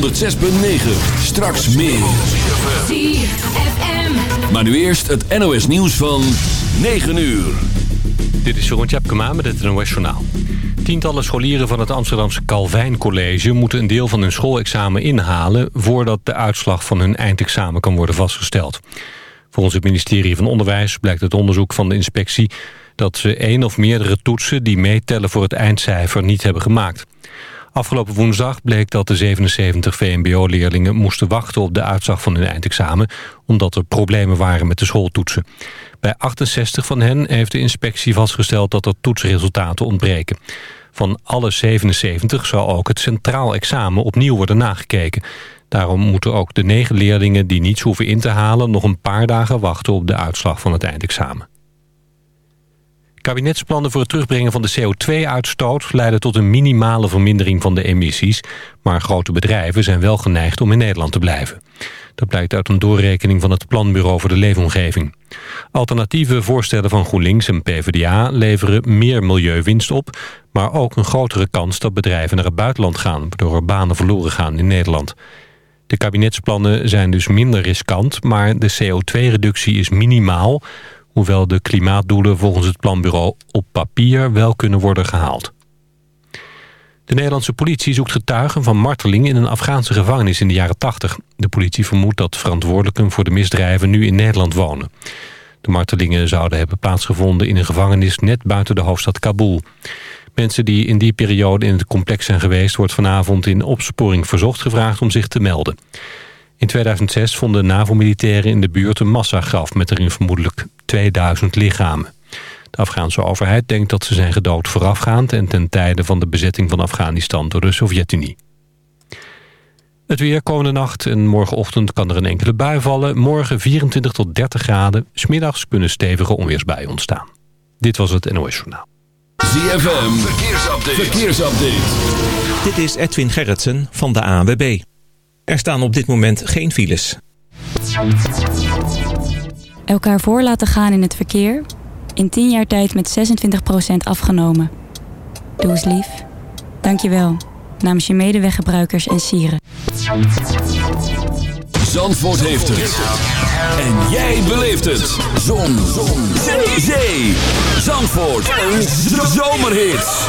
106.9. Straks meer. Maar nu eerst het NOS nieuws van 9 uur. Dit is Jeroen Tjepkema met het NOS Journaal. Tientallen scholieren van het Amsterdamse Calvijn College... moeten een deel van hun schoolexamen inhalen... voordat de uitslag van hun eindexamen kan worden vastgesteld. Volgens het ministerie van Onderwijs blijkt het onderzoek van de inspectie... dat ze één of meerdere toetsen die meetellen voor het eindcijfer niet hebben gemaakt. Afgelopen woensdag bleek dat de 77 VMBO-leerlingen moesten wachten op de uitslag van hun eindexamen... omdat er problemen waren met de schooltoetsen. Bij 68 van hen heeft de inspectie vastgesteld dat er toetsresultaten ontbreken. Van alle 77 zal ook het centraal examen opnieuw worden nagekeken. Daarom moeten ook de negen leerlingen die niets hoeven in te halen... nog een paar dagen wachten op de uitslag van het eindexamen. Kabinetsplannen voor het terugbrengen van de CO2-uitstoot... leiden tot een minimale vermindering van de emissies... maar grote bedrijven zijn wel geneigd om in Nederland te blijven. Dat blijkt uit een doorrekening van het Planbureau voor de Leefomgeving. Alternatieve voorstellen van GroenLinks en PvdA leveren meer milieuwinst op... maar ook een grotere kans dat bedrijven naar het buitenland gaan... waardoor er banen verloren gaan in Nederland. De kabinetsplannen zijn dus minder riskant... maar de CO2-reductie is minimaal hoewel de klimaatdoelen volgens het planbureau op papier wel kunnen worden gehaald. De Nederlandse politie zoekt getuigen van marteling in een Afghaanse gevangenis in de jaren 80. De politie vermoedt dat verantwoordelijken voor de misdrijven nu in Nederland wonen. De martelingen zouden hebben plaatsgevonden in een gevangenis net buiten de hoofdstad Kabul. Mensen die in die periode in het complex zijn geweest... wordt vanavond in opsporing verzocht gevraagd om zich te melden. In 2006 vonden NAVO-militairen in de buurt een massagraf... met erin vermoedelijk 2000 lichamen. De Afghaanse overheid denkt dat ze zijn gedood voorafgaand... en ten tijde van de bezetting van Afghanistan door de Sovjet-Unie. Het weer komende nacht en morgenochtend kan er een enkele bui vallen. Morgen 24 tot 30 graden. Smiddags kunnen stevige onweersbuien ontstaan. Dit was het NOS Journaal. ZFM, verkeersupdate. verkeersupdate. Dit is Edwin Gerritsen van de ANWB. Er staan op dit moment geen files. Elkaar voor laten gaan in het verkeer. In 10 jaar tijd met 26% afgenomen. Doe eens lief. Dank je wel. Namens je medeweggebruikers en sieren. Zandvoort heeft het. En jij beleeft het. Zon. Zon. Zee. Zee. Zandvoort. Een zomerhit.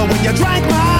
Remember when you drank my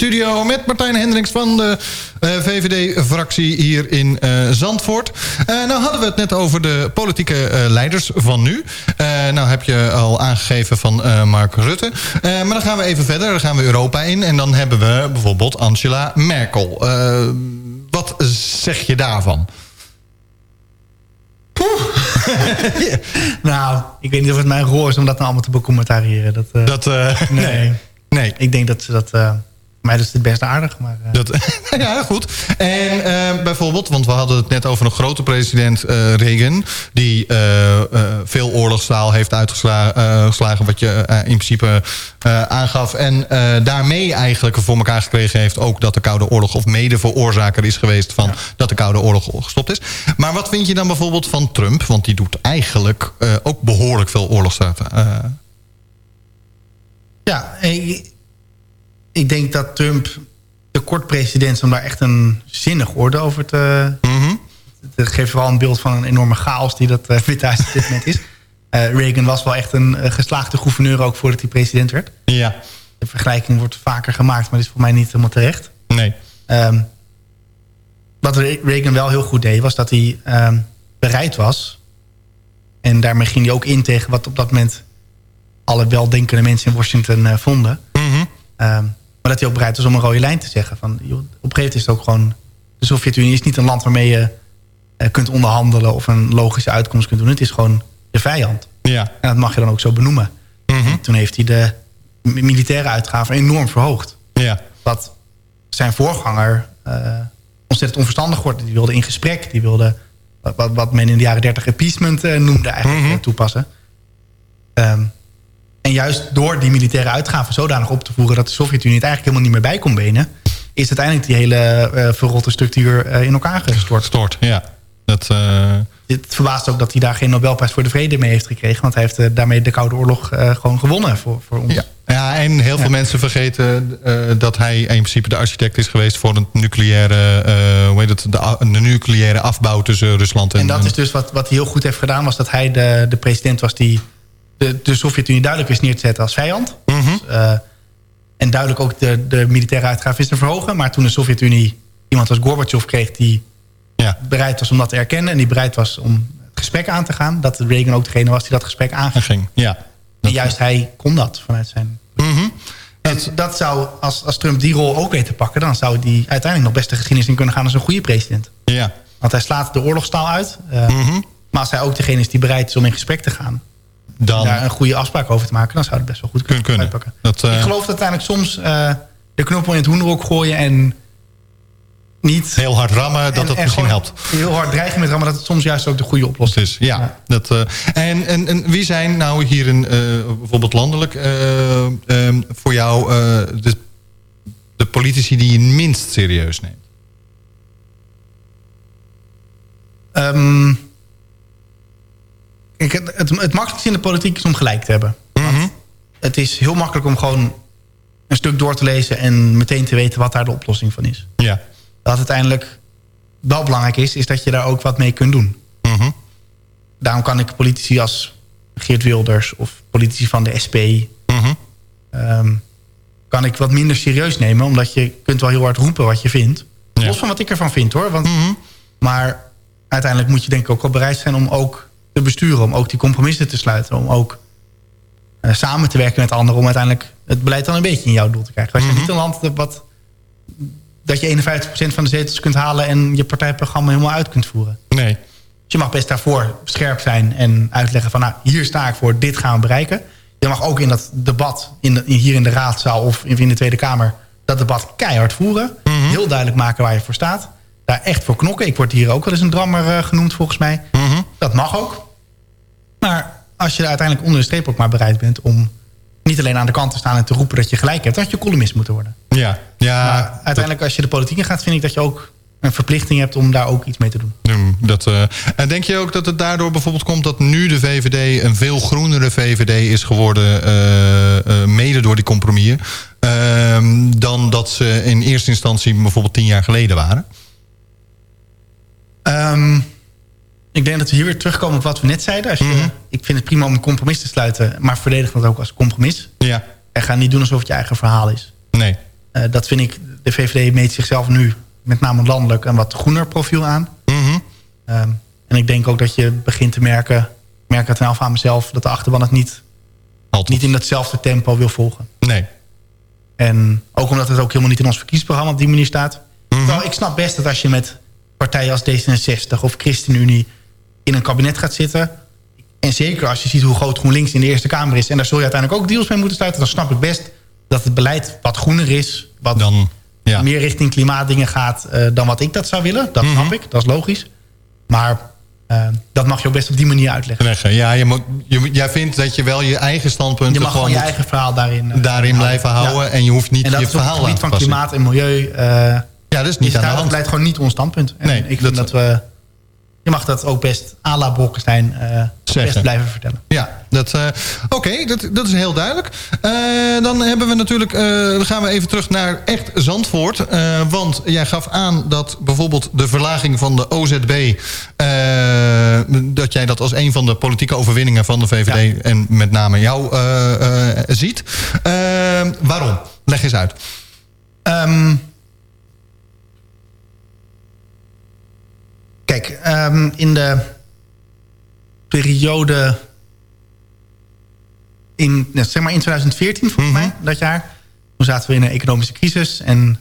studio... met Martijn Hendricks van de uh, VVD-fractie hier in uh, Zandvoort. Uh, nou hadden we het net over de politieke leiders van nu. nou heb je al aangegeven van Mark Rutte. maar dan gaan we even verder, dan gaan we Europa in... en dan hebben we bijvoorbeeld Angela Merkel. wat zeg je daarvan? nou, ik weet niet of het mijn rol is om dat nou allemaal te becommentariëren. Dat, uh, dat uh, nee. nee. Ik denk dat ze dat... Uh, mij is het best aardig. Maar, uh... dat, ja, goed. En uh, bijvoorbeeld, want we hadden het net over een grote president uh, Reagan... die veel oorlogstaal heeft uitgeslagen... wat je in principe aangaf. En daarmee eigenlijk voor elkaar gekregen heeft... ook dat de Koude Oorlog of mede veroorzaker is geweest... van ja. dat de Koude Oorlog gestopt is. Maar wat vind je dan bijvoorbeeld van Trump? Want die doet eigenlijk ook behoorlijk veel oorlogstaten. Ja, ik denk dat Trump te kort president is om daar echt een zinnig orde over te... Mm -hmm. Het geeft vooral een beeld van een enorme chaos die dat uh, Witte Huis op dit moment is. Uh, Reagan was wel echt een uh, geslaagde gouverneur ook voordat hij president werd. Ja. De vergelijking wordt vaker gemaakt, maar die is voor mij niet helemaal terecht. Nee. Um, wat Reagan wel heel goed deed, was dat hij um, bereid was. En daarmee ging hij ook in tegen wat op dat moment alle weldenkende mensen in Washington vonden. Mm -hmm. um, maar dat hij ook bereid was om een rode lijn te zeggen. Van, joh, op een gegeven moment is het ook gewoon... De Sovjet-Unie is niet een land waarmee je uh, kunt onderhandelen... of een logische uitkomst kunt doen. Het is gewoon de vijand. Ja. En dat mag je dan ook zo benoemen. Mm -hmm. Toen heeft hij de militaire uitgaven enorm verhoogd. Ja. Wat zijn voorganger uh, ontzettend onverstandig wordt. Die wilde in gesprek. Die wilde wat, wat men in de jaren dertig appeasement uh, noemde eigenlijk Mhm. toepassen. Um, en juist door die militaire uitgaven zodanig op te voeren... dat de Sovjet-Unie het eigenlijk helemaal niet meer bij kon benen... is uiteindelijk die hele uh, verrotte structuur uh, in elkaar gestort. Stort, ja. Dat, uh... Het verbaast ook dat hij daar geen Nobelprijs voor de Vrede mee heeft gekregen. Want hij heeft daarmee de Koude Oorlog gewoon gewonnen voor, voor ons. Ja. ja, en heel veel ja. mensen vergeten dat hij in principe de architect is geweest... voor een nucleaire, hoe heet het, de, de, nucleaire afbouw tussen Rusland en... En dat is dus wat, wat hij heel goed heeft gedaan... was dat hij de, de president was die de, de Sovjet-Unie duidelijk wist neer te zetten als vijand. Mm -hmm. dus, uh, en duidelijk ook de, de militaire uitgaven wist te verhogen. Maar toen de Sovjet-Unie iemand als Gorbachev kreeg... die ja. bereid was om dat te erkennen... en die bereid was om het gesprek aan te gaan... dat Reagan ook degene was die dat gesprek aanging. Ja. En juist hij kon dat vanuit zijn... Mm -hmm. En dat zou, als, als Trump die rol ook weet te pakken... dan zou die uiteindelijk nog best de geschiedenis in kunnen gaan... als een goede president. Ja. Want hij slaat de oorlogstaal uit. Uh, mm -hmm. Maar als hij ook degene is die bereid is om in gesprek te gaan dan daar een goede afspraak over te maken... dan zou het best wel goed kunnen, kunnen. uitpakken. Dat, uh... Ik geloof dat uiteindelijk soms uh, de knoppel in het hoenderok gooien... en niet... Heel hard rammen, dat en, dat en misschien helpt. Heel hard dreigen met rammen, dat het soms juist ook de goede oplossing is. Ja, ja. Dat, uh, en, en, en wie zijn nou hier in, bijvoorbeeld landelijk um, voor jou de, de politici die je minst serieus neemt? Um, Kijk, het, het, het, makkelijkste in de politiek is om gelijk te hebben. Mm -hmm. Het is heel makkelijk om gewoon een stuk door te lezen... en meteen te weten wat daar de oplossing van is. Ja. Dat uiteindelijk wel belangrijk is... is dat je daar ook wat mee kunt doen. Mm -hmm. Daarom kan ik politici als Geert Wilders... of politici van de SP... Mm -hmm. um, kan ik wat minder serieus nemen... omdat je kunt wel heel hard roepen wat je vindt. Ja. Los van wat ik ervan vind, hoor. Want, Mhm. Maar uiteindelijk moet je denk ik ook wel bereid zijn... om ook te besturen, om ook die compromissen te sluiten. Om ook uh, samen te werken met anderen... om uiteindelijk het beleid dan een beetje in jouw doel te krijgen. Als je Mhm. niet een land wat, dat je 51% van de zetels kunt halen... en je partijprogramma helemaal uit kunt voeren. Nee. Dus je mag best daarvoor scherp zijn en uitleggen van... nou, hier sta ik voor, dit gaan we bereiken. Je mag ook in dat debat, in de, in, hier in de raadzaal of in, in de Tweede Kamer... dat debat keihard voeren. Mhm. Heel duidelijk maken waar je voor staat. Daar echt voor knokken. Ik word hier ook wel eens een drammer uh, genoemd volgens mij. Mhm. Dat mag ook. Maar als je uiteindelijk onder de streep ook maar bereid bent... om niet alleen aan de kant te staan en te roepen dat je gelijk hebt... had je columnist moeten worden. Ja, ja maar uiteindelijk als je de politiek in gaat... vind ik dat je ook een verplichting hebt om daar ook iets mee te doen. Dat, uh, en denk je ook dat het daardoor bijvoorbeeld komt dat nu de VVD een veel groenere VVD is geworden, uh, uh, mede door die compromissen, ehm, dan dat ze in eerste instantie bijvoorbeeld tien jaar geleden waren? Um, ik denk dat we hier weer terugkomen op wat we net zeiden. Als je, mm -hmm. Ik vind het prima om een compromis te sluiten, maar verdedig dat ook als compromis. Ja. En ga niet doen alsof het je eigen verhaal is. Nee. dat vind ik, de VVD meet zichzelf nu met name landelijk een wat groener profiel aan. Mm -hmm. um, en ik denk ook dat je begint te merken... ik merk het zelf aan mezelf... dat de achterban het niet, niet in datzelfde tempo wil volgen. Nee. En ook omdat het ook helemaal niet in ons verkiezingsprogramma... op die manier staat. Mm -hmm. Terwijl ik snap best dat als je met partijen als D66 of ChristenUnie... in een kabinet gaat zitten... en zeker als je ziet hoe groot GroenLinks in de Eerste Kamer is... en daar zul je uiteindelijk ook deals mee moeten sluiten... dan snap ik best dat het beleid wat groener is... wat dan ja. meer richting klimaatdingen gaat uh, dan wat ik dat zou willen. Dat mm -hmm. snap ik, dat is logisch. Maar uh, dat mag je ook best op die manier uitleggen. Leggen. Ja, je moet, je, jij vindt dat je wel je eigen standpunt... Je mag gewoon je eigen verhaal daarin... Uh, daarin blijven houden ja. en je hoeft niet en dat je is op verhaal het gebied van klimaat en milieu... ja, dat is niet aan de hand. blijft gewoon niet ons standpunt. En nee, ik vind dat, dat we... Je mag dat ook best à la Bolkestein uh, best blijven vertellen. Ja, dat, uh, oké, okay, dat, dat is heel duidelijk. Uh, dan hebben we natuurlijk, dan gaan we even terug naar echt Zandvoort. want jij gaf aan dat bijvoorbeeld de verlaging van de OZB... dat jij dat als een van de politieke overwinningen van de VVD... Ja. en met name jou ziet. waarom? Leg eens uit. Um, Kijk, um, in de periode... In, zeg maar in 2014, volgens mm -hmm. mij, dat jaar... toen zaten we in een economische crisis. En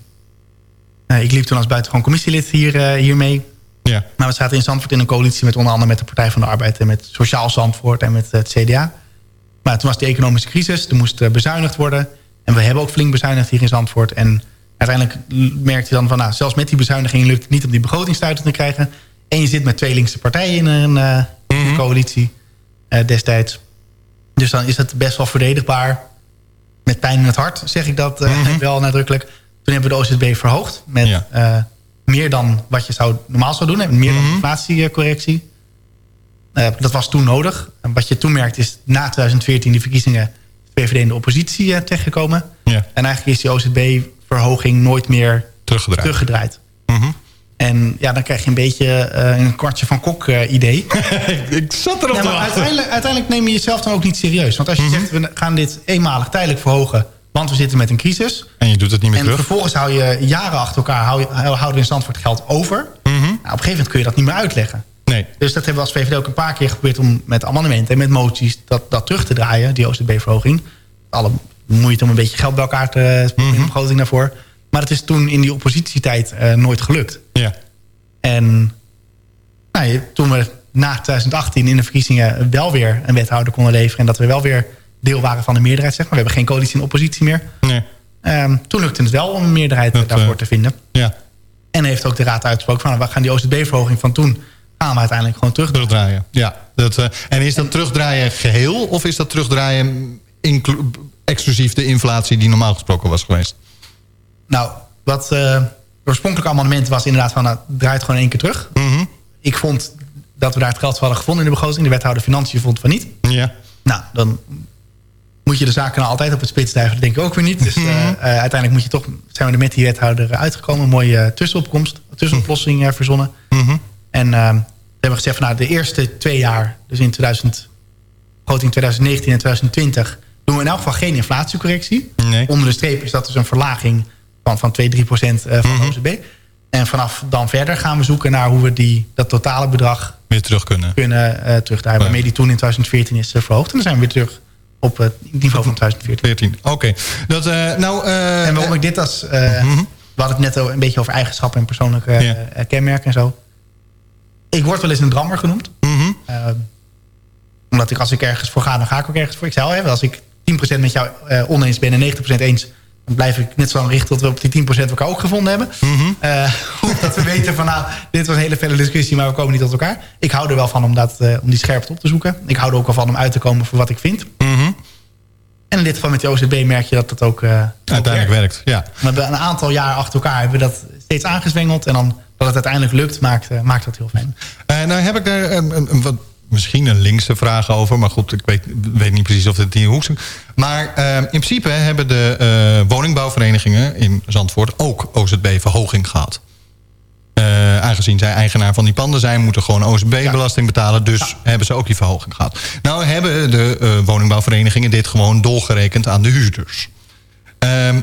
uh, ik liep toen als buitengewoon commissielid hier, uh, hiermee. Ja. Maar we zaten in Zandvoort in een coalitie... met onder andere met de Partij van de Arbeid... en met Sociaal Zandvoort en met het CDA. Maar toen was de economische crisis. Er moest uh, bezuinigd worden. En we hebben ook flink bezuinigd hier in Zandvoort. En uiteindelijk merkte je dan van... Nou, zelfs met die bezuiniging lukt het niet om die begrotingstuiten te krijgen... En je zit met twee linkse partijen in een, uh, mm -hmm. coalitie uh, destijds. Dus dan is het best wel verdedigbaar. Met pijn in het hart zeg ik dat uh, mm -hmm. wel nadrukkelijk. Toen hebben we de OZB verhoogd. Met ja. meer dan wat je zou, normaal zou doen. Meer mm -hmm. dan inflatiecorrectie. dat was toen nodig. En wat je toen merkt is na 2014 die verkiezingen... de VVD in de oppositie terechtgekomen. Ja. En eigenlijk is die OZB-verhoging nooit meer teruggedraaid. teruggedraaid. En ja, dan krijg je een beetje uh, een kwartje van kok uh, idee. ik zat erop nee, maar uiteindelijk, uiteindelijk neem je jezelf dan ook niet serieus. Want als je mm -hmm. zegt, we gaan dit eenmalig tijdelijk verhogen... want we zitten met een crisis. En je doet het niet meer en terug. En vervolgens hou je jaren achter elkaar... Hou houden we in Zandvoort geld over. Mm -hmm. nou, op een gegeven moment kun je dat niet meer uitleggen. Nee. Dus dat hebben we als VVD ook een paar keer geprobeerd... om met amendementen en met moties dat, dat terug te draaien. Die OZB-verhoging. Alle moeite om een beetje geld bij elkaar te mm -hmm. in de begroting daarvoor. Maar het is toen in die oppositietijd uh, nooit gelukt. Ja. En nou, toen we na 2018 in de verkiezingen wel weer een wethouder konden leveren... en dat we wel weer deel waren van de meerderheid, zeg maar. We hebben geen coalitie en oppositie meer. Nee. Um, toen lukte het wel om een meerderheid dat, daarvoor uh, te vinden. Ja. En heeft ook de raad uitgesproken van... we gaan die OZB-verhoging van toen gaan we uiteindelijk gewoon terugdraaien. terugdraaien. Ja, dat, uh, en is dat en, terugdraaien geheel... of is dat terugdraaien exclusief de inflatie die normaal gesproken was geweest? Nou, wat... Uh, oorspronkelijke amendement was inderdaad van... Nou, draait gewoon één keer terug. Mm -hmm. Ik vond dat we daar het geld voor hadden gevonden in de begroting. De wethouder Financiën vond van niet. Ja. Nou, dan moet je de zaken nou altijd op het spits duigen. Dat denk ik ook weer niet. Dus uh, uh, uiteindelijk moet je toch, zijn we er met die wethouder uitgekomen. Een mooie tussenopkomst, tussenoplossing uh, verzonnen. Mm -hmm. En we hebben gezegd van nou, de eerste twee jaar... dus in 2000, begroting 2019 en 2020... doen we in elk geval geen inflatiecorrectie. Nee. Onder de streep is dat dus een verlaging van, van 2, 3 procent van Mhm. de OZB. En vanaf dan verder gaan we zoeken naar hoe we die, dat totale bedrag weer terug kunnen. kunnen uh, terugdraaien. Waarmee die toen in 2014 is uh, verhoogd. En dan zijn we weer terug op het niveau van 2014. Oké. Okay. Dat, uh, nou, en waarom ik dit als... Mm -hmm. We hadden het net een beetje over eigenschappen en persoonlijke ja. kenmerken en zo. Ik word wel eens een drammer genoemd. Mm -hmm. omdat ik als ik ergens voor ga, dan ga ik ook ergens voor. Ik zei al, hè, als ik 10% met jou oneens ben en 90% eens dan blijf ik net zo lang richten tot we op die 10% elkaar ook gevonden hebben. Eh, dat we weten van nou, dit was een hele felle discussie, maar we komen niet tot elkaar. Ik hou er wel van om, dat, eh, om die scherpte op te zoeken. Ik hou er ook wel van om uit te komen voor wat ik vind. En in dit geval met de OZB merk je dat dat ook, eh, ook Uiteindelijk werkt, ja. We hebben een aantal jaar achter elkaar hebben we dat steeds aangezwengeld. En dan dat het uiteindelijk lukt, maakt, maakt dat heel fijn. Nou heb ik daar een, een, een wat, misschien een linkse vraag over. Maar goed, ik weet, weet niet precies of het in hoek zit. Maar eh, in principe hebben de eh, woningbouwverenigingen in Zandvoort... ook OZB-verhoging gehad. Eh, aangezien zij eigenaar van die panden zijn... moeten gewoon OZB-belasting betalen. Dus hebben ze ook die verhoging gehad. Nou hebben de woningbouwverenigingen dit gewoon doorgerekend aan de huurders. Ehm,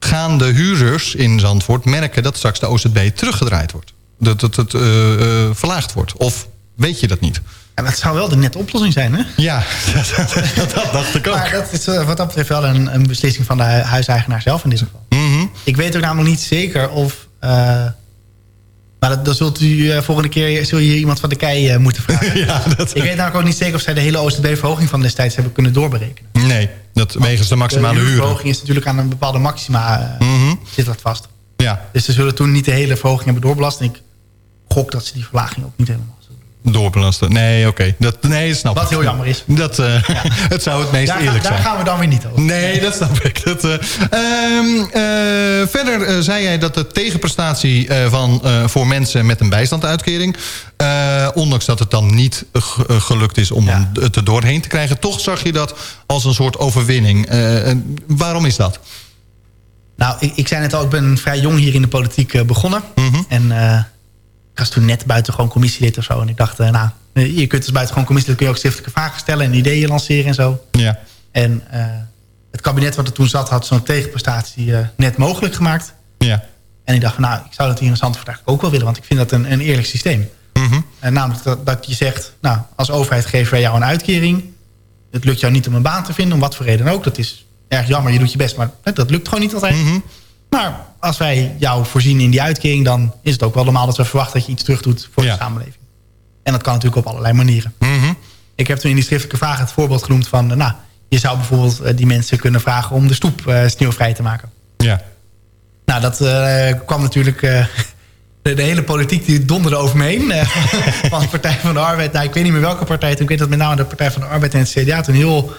gaan de huurders in Zandvoort merken dat straks de OZB teruggedraaid wordt? Dat het, verlaagd wordt? Of weet je dat niet? En dat zou wel de nette oplossing zijn, hè? Ja, dat dacht ik ook. Maar dat is eh, wat dat betreft wel een, een beslissing van de hu- huiseigenaar zelf in dit geval. Mhm. Ik weet ook namelijk niet zeker of... eh, maar dat, dan zult u eh, volgende keer zul je iemand van de kei moeten vragen. ja, dat, Ik weet namelijk ook niet zeker of zij de hele OZB-verhoging van destijds hebben kunnen doorberekenen. nee, dat wegens de maximale de huur. huurverhoging is natuurlijk aan een bepaalde maxima eh, Mhm. zit dat vast. Ja, Dus ze zullen toen niet de hele verhoging hebben doorbelast. En ik gok dat ze die verlaging ook niet helemaal. Doorbelasten. Nee, oké. Dat Nee, dat snap Wat ik. heel jammer is. Dat, eh, Het zou het meest Daar, eerlijk daar zijn. gaan we dan weer niet over. Nee, dat snap ik. Dat, eh, ehm, eh, verder zei jij dat de tegenprestatie van, voor mensen met een bijstandsuitkering... ondanks dat het dan niet gelukt is om Ja. het er doorheen te krijgen... toch zag je dat als een soort overwinning. Waarom is dat? Nou, ik, ik zei net al, ik ben vrij jong hier in de politiek begonnen. Mhm. En was toen net buitengewoon commissielid of zo. En ik dacht, eh, nou, je kunt als buitengewoon commissielid... kun je ook schriftelijke vragen stellen en ideeën lanceren en zo. Ja. En eh, het kabinet wat er toen zat... had zo'n tegenprestatie eh, net mogelijk gemaakt. Ja. En ik dacht nou, ik zou dat hier in Zandvoort eigenlijk ook wel willen... want ik vind dat een, een eerlijk systeem. Mhm. En namelijk dat, dat je zegt, nou, als overheid geven wij jou een uitkering. Het lukt jou niet om een baan te vinden, om wat voor reden ook. Dat is erg jammer, je doet je best, maar dat lukt gewoon niet altijd. Mhm. Maar als wij jou voorzien in die uitkering... dan is het ook wel normaal dat we verwachten dat je iets terug doet voor Ja. de samenleving. En dat kan natuurlijk op allerlei manieren. Mhm. Ik heb toen in die schriftelijke vraag het voorbeeld genoemd van... eh, nou, je zou bijvoorbeeld eh, die mensen kunnen vragen om de stoep eh, sneeuwvrij te maken. Ja. Nou, dat kwam natuurlijk... de, de hele politiek die donderde over me heen. van de Partij van de Arbeid. Nou, ik weet niet meer welke partij. toen. Ik weet dat met name de Partij van de Arbeid en het CDA toen heel...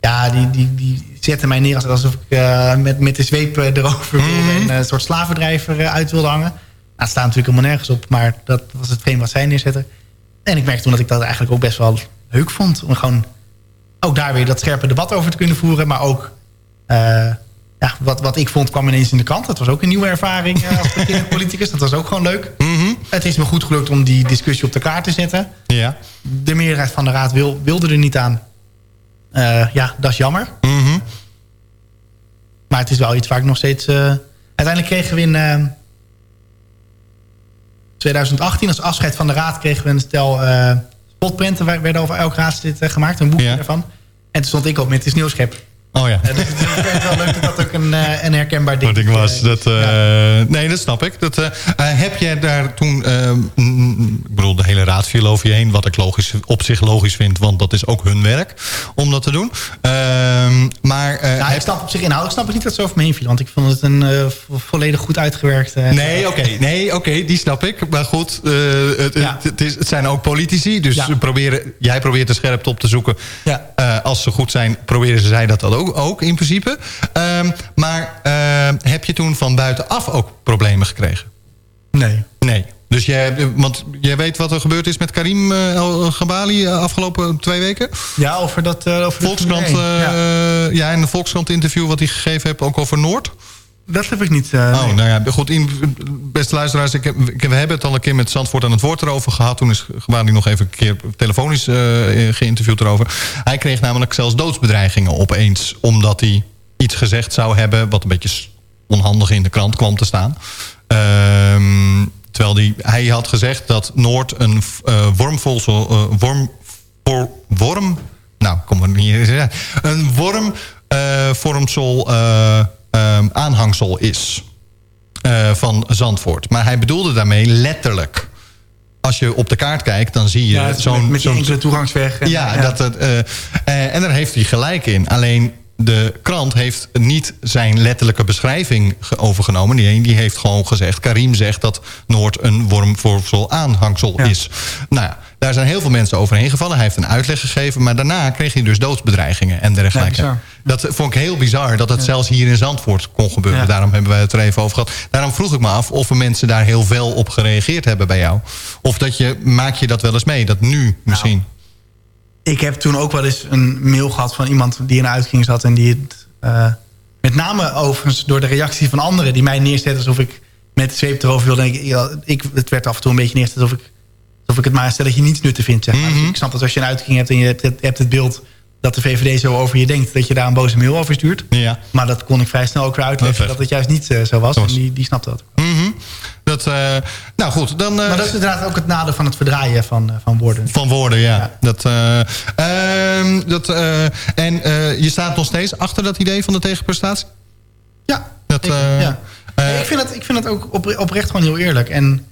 Ja, die, die, die zetten mij neer als- alsof ik eh, met, met de zweep eh, erover wilde... en eh, een soort slavendrijver uit wilde hangen. Nou, het staat natuurlijk helemaal nergens op. Maar dat was hetgeen wat zij neerzetten. En ik merkte toen dat ik dat eigenlijk ook best wel leuk vond. Om gewoon ook daar weer dat scherpe debat over te kunnen voeren. Maar ook ja, wat, wat ik vond kwam ineens in de kant. Dat was ook een nieuwe ervaring eh, als politicus. Dat was ook gewoon leuk. Mhm. Het is me goed gelukt om die discussie op de kaart te zetten. Ja. De meerderheid van de raad wil, wilde er niet aan. Eh, ja, dat is jammer. Mhm. Maar het is wel iets waar ik nog steeds... eh, uiteindelijk kregen we in eh, 2018 als afscheid van de raad... kregen we een stel eh spotprenten. waar- werden over elk raadslid eh, gemaakt. Een boekje Ja. daarvan. En toen stond ik op met de sneeuwschep. Oh ja. Dus ik vind het wel leuk dat dat ook een, eh, een herkenbaar ding ik was. eh, Dat, eh, ja. Nee, dat snap ik. Dat, heb jij daar toen... eh, mm, ik bedoel, de hele raad viel over je heen. Wat ik logisch, op zich logisch vind. Want dat is ook hun werk om dat te doen. Ehm, maar... Nou, ik heb- snap op zich inhoudelijk snap ik niet dat ze over me heen viel. Want ik vond het een vo- volledig goed uitgewerkt. Nee, oké, nee, oké, die snap ik. Maar goed, het, Ja. het, is, het zijn ook politici. Dus Ja. ze proberen, jij probeert de scherpte op te zoeken. Ja. Als ze goed zijn, proberen ze zij dat dan ook, ook in principe. Ehm, maar ehm, heb je toen van buitenaf ook problemen gekregen? Nee. Nee. Dus jij, want jij weet wat er gebeurd is met Karim eh, El Gabali eh, afgelopen twee weken? Ja, over dat... eh, over Volkskrant, Ja. ja. en de Volkskrant interview wat hij gegeven heeft, ook over Noord. Dat heb ik niet. eh, Oh, nee. nou ja, goed. In, beste luisteraars, ik heb, ik, we hebben het al een keer met Zandvoort aan het woord erover gehad. Toen is Gewaardi nog even een keer telefonisch eh, geïnterviewd erover. Hij kreeg namelijk zelfs doodsbedreigingen opeens. Omdat hij iets gezegd zou hebben wat een beetje onhandig in de krant kwam te staan. Ehm, terwijl die, hij had gezegd dat Noord een uh, wormvolsel... eh, worm, voor, worm... Nou, kom maar niet in. Een wormvormsel eh ehm, aanhangsel is eh, van Zandvoort. Maar hij bedoelde daarmee letterlijk. Als je op de kaart kijkt, dan zie je Ja, zo'n... met, met zo'n- enkele toegangsweg. en- ja, Dat het, eh, eh, en daar heeft hij gelijk in. Alleen de krant heeft niet zijn letterlijke beschrijving ge- overgenomen. Die, die heeft gewoon gezegd... Karim zegt dat Noord een wormvormsel aanhangsel Ja. is. Nou ja, daar zijn heel veel mensen overheen gevallen. Hij heeft een uitleg gegeven. Maar daarna kreeg hij dus doodsbedreigingen en dergelijke. Ja, dat vond ik heel bizar dat het zelfs hier in Zandvoort kon gebeuren. Daarom hebben wij het er even over gehad. Daarom vroeg ik me af of er mensen daar heel veel op gereageerd hebben bij jou. Of dat je, maak je dat wel eens mee? Dat nu misschien... Ik heb toen ook wel eens een mail gehad van iemand die in een uitkering zat... en die het eh, met name overigens door de reactie van anderen... die mij neerzetten alsof ik met de zweep erover wilde. En ik, ja, ik, het werd af en toe een beetje neergezet alsof ik, alsof ik het maar stel dat je niets nutten vindt. Zeg maar. Mhm. Dus ik snap dat als je een uitkering hebt en je hebt, hebt het beeld... dat de VVD zo over je denkt, dat je daar een boze mail over stuurt. Ja. Maar dat kon ik vrij snel ook weer uitleggen Dat dat het juist niet eh, zo was. En die, die snapte dat. Mhm. Dat, eh, nou goed, dan... eh, Maar dat is inderdaad ook het nadeel van het verdraaien van, van woorden. Van woorden, ja. Ja. Dat, eh, ehm, dat, en je staat nog steeds achter dat idee van de tegenprestatie? Ja, Dat, eh, ja. Nee, ik, vind het, ik vind het ook opre- oprecht gewoon heel eerlijk. En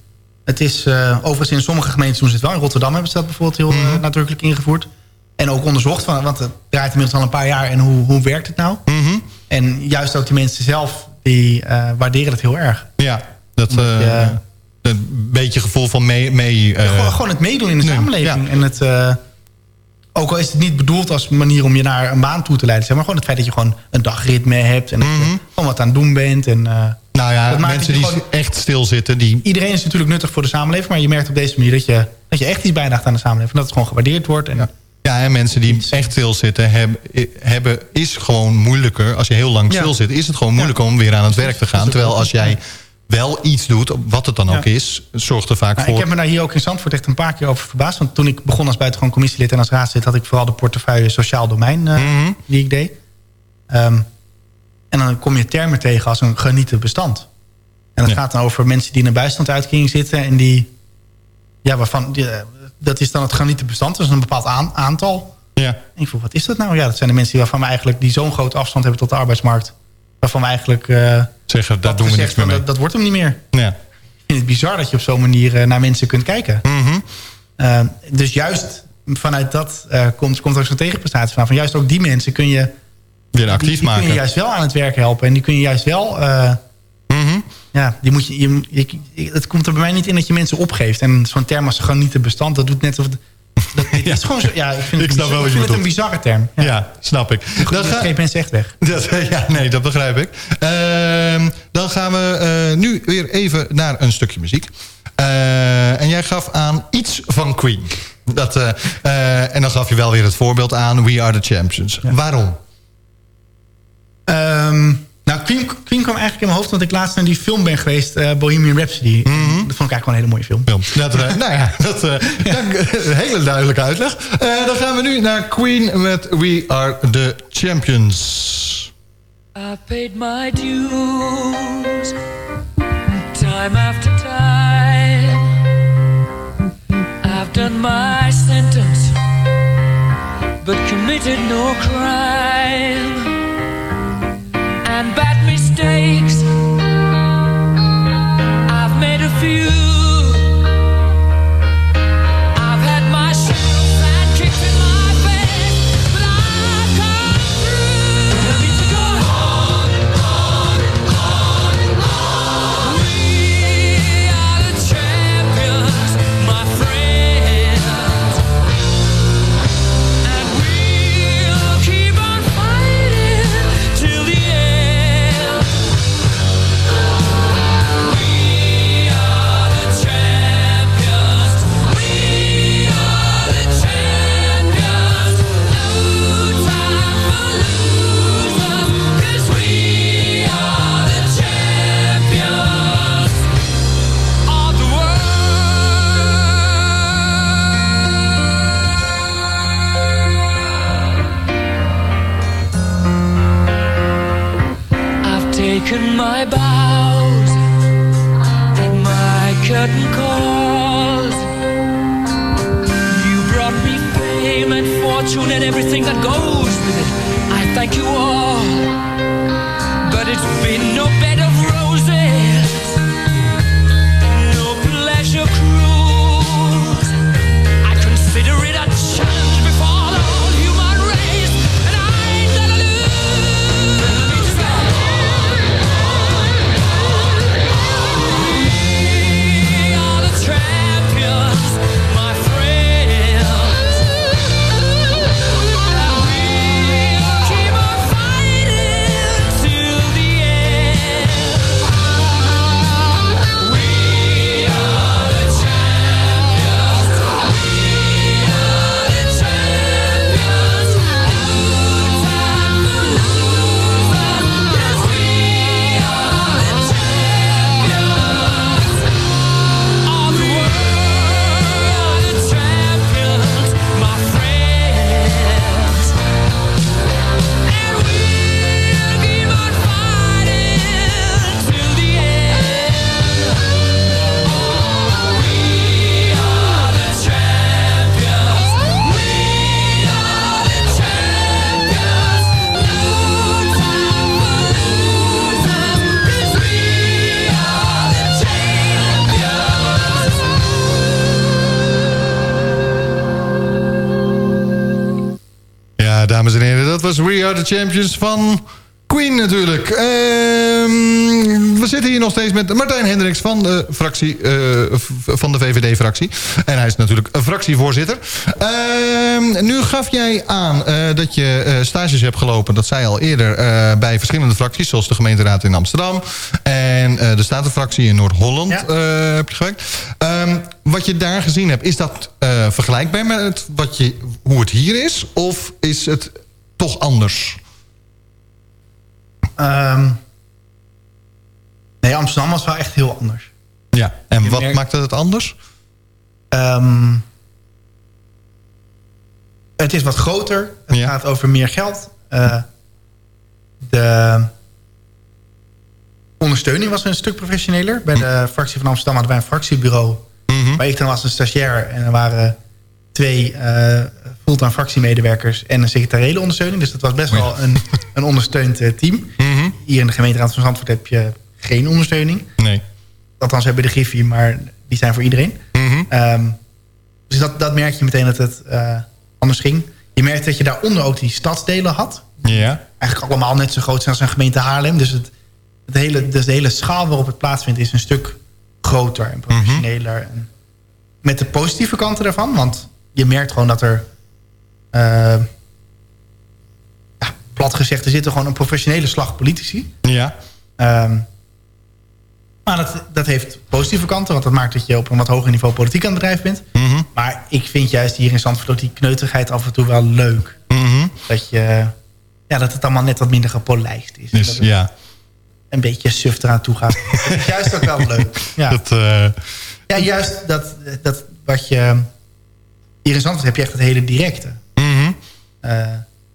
het is eh, overigens in sommige gemeenten doen ze het wel. In Rotterdam hebben ze dat bijvoorbeeld heel Mhm. eh, nadrukkelijk ingevoerd. En ook onderzocht, van, want het draait inmiddels al een paar jaar. En hoe, hoe werkt het nou? mhm. En juist ook die mensen zelf, die eh, waarderen het heel erg. Ja, dat... Je- Een beetje gevoel van mee... mee gewoon, gewoon het meedoen in de nee, samenleving. ja. En het, ook al is het niet bedoeld als manier om je naar een baan toe te leiden. Zeg maar gewoon het feit dat je gewoon een dagritme hebt. En dat je Mhm. gewoon wat aan het doen bent. En, nou ja, dat mensen die gewoon- echt stilzitten, die... iedereen is natuurlijk nuttig voor de samenleving. Maar je merkt op deze manier dat je, dat je echt iets bijdraagt aan de samenleving. Dat het gewoon gewaardeerd wordt. En, Ja. Ja, en mensen die echt stilzitten hebben, hebben, is gewoon moeilijker. Als je heel lang stil zit, is het gewoon moeilijker om weer aan het werk te gaan. Terwijl als jij wel iets doet, wat het dan ook Ja. is, zorgt er vaak Nou, voor... ik heb me daar hier ook in Zandvoort echt een paar keer over verbaasd. Want toen ik begon als buitengewoon commissielid en als raadslid... had ik vooral de portefeuille sociaal domein eh, Mhm. die ik deed. Ehm, en dan kom je termen tegen als een genieten bestand. En dat Ja. gaat dan over mensen die in een bijstandsuitkering zitten... en die, ja, waarvan, die, eh, dat is dan het genieten bestand. Dat is een bepaald aan- aantal. Ja. En ik vroeg, wat is dat nou? Ja, dat zijn de mensen die waarvan we eigenlijk... die zo'n grote afstand hebben tot de arbeidsmarkt... waarvan we eigenlijk... eh, Zeggen, dat doen we gezegd niks meer mee. Dat, dat wordt hem niet meer. Ja. Ik vind het bizar dat je op zo'n manier eh, naar mensen kunt kijken. Uh, dus juist vanuit dat komt, komt ook zo'n tegenprestatie van. van. Juist ook die mensen kun je, Weer actief die, die maken. kun je juist wel aan het werk helpen. En die kun je juist wel... Uh, Mhm. ja, die moet je, je, je, het komt er bij mij niet in dat je mensen opgeeft. En zo'n term als genieten bestand, dat doet net of... Dat, het Ja. is gewoon zo, ja, ik vind, Ik het, snap wel bizar- wat ik je vind het een bizarre term. Ja. Ja, snap ik. Dan Dat ga- geeft mensen echt weg. Dat, ja, nee, dat begrijp ik. Ehm, dan gaan we eh, nu weer even naar een stukje muziek. Eh, en jij gaf aan iets van Queen. Dat, eh, eh, en dan gaf je wel weer het voorbeeld aan We Are The Champions. Waarom? Ehm, nou, Queen, Queen kwam eigenlijk in mijn hoofd... omdat ik laatst naar die film ben geweest, eh, Bohemian Rhapsody. Dat vond ik eigenlijk gewoon een hele mooie film. Film. Dat, eh, nou ja, dat, eh, dank, een hele duidelijke uitleg. Eh, dan gaan we nu naar Queen met We Are The Champions. I paid my dues time after time. I've done my sentence, but committed no crime. And bad mistakes, I've made a few. I've my bows my curtain calls. You brought me fame and fortune and everything that goes with it. I thank you all, but it's been no bed Are The Champions van Queen natuurlijk. Ehm, we zitten hier nog steeds met Martijn Hendricks van de, fractie, eh, van de VVD-fractie. En hij is natuurlijk een fractievoorzitter. Ehm, nu gaf jij aan eh, dat je eh, stages hebt gelopen. Dat zei al eerder bij verschillende fracties. Zoals de gemeenteraad in Amsterdam. En de Statenfractie in Noord-Holland heb je gewerkt. Ehm, wat je daar gezien hebt, is dat vergelijkbaar met wat je, hoe het hier is? Of is het toch anders? Ehm, nee, Amsterdam was wel echt heel anders. Ja, en Je wat merkt- maakte het anders? Ehm, het is wat groter. Het Ja. gaat over meer geld. Eh, de ondersteuning was een stuk professioneler. Bij de fractie van Amsterdam hadden wij een fractiebureau. Mhm. Waar ik dan was een stagiair. En er waren twee eh fulltime fractiemedewerkers en een secretariële ondersteuning. Dus dat was best wel een, een ondersteund eh, team. Mhm. Hier in de gemeenteraad van Zandvoort heb je geen ondersteuning. Nee. Althans, hebben de Griffie, maar die zijn voor iedereen. Mhm. Ehm, dus dat, dat merk je meteen dat het eh, anders ging. Je merkt dat je daaronder ook die stadsdelen had. Ja. Eigenlijk allemaal net zo groot zijn als een gemeente Haarlem. Dus, het, het hele, dus de hele schaal waarop het plaatsvindt is een stuk groter en professioneler. En met de positieve kanten daarvan. Want je merkt gewoon dat er... eh, ja, plat gezegd, er zitten gewoon een professionele slag politici. Ja. Ehm, maar dat, dat heeft positieve kanten, want dat maakt dat je op een wat hoger niveau politiek aan het bedrijf bent. Mhm. Maar ik vind juist hier in Zandvoort ook die kneuterigheid af en toe wel leuk. Mhm. Dat, je, ja, dat het allemaal net wat minder gepolijst is. Dus ja. een beetje suf eraan toe gaat. dat is juist ook wel leuk. Ja, Dat, eh, ja juist dat, dat wat je... Hier in Zandvoort heb je echt het hele directe. mhm. Eh,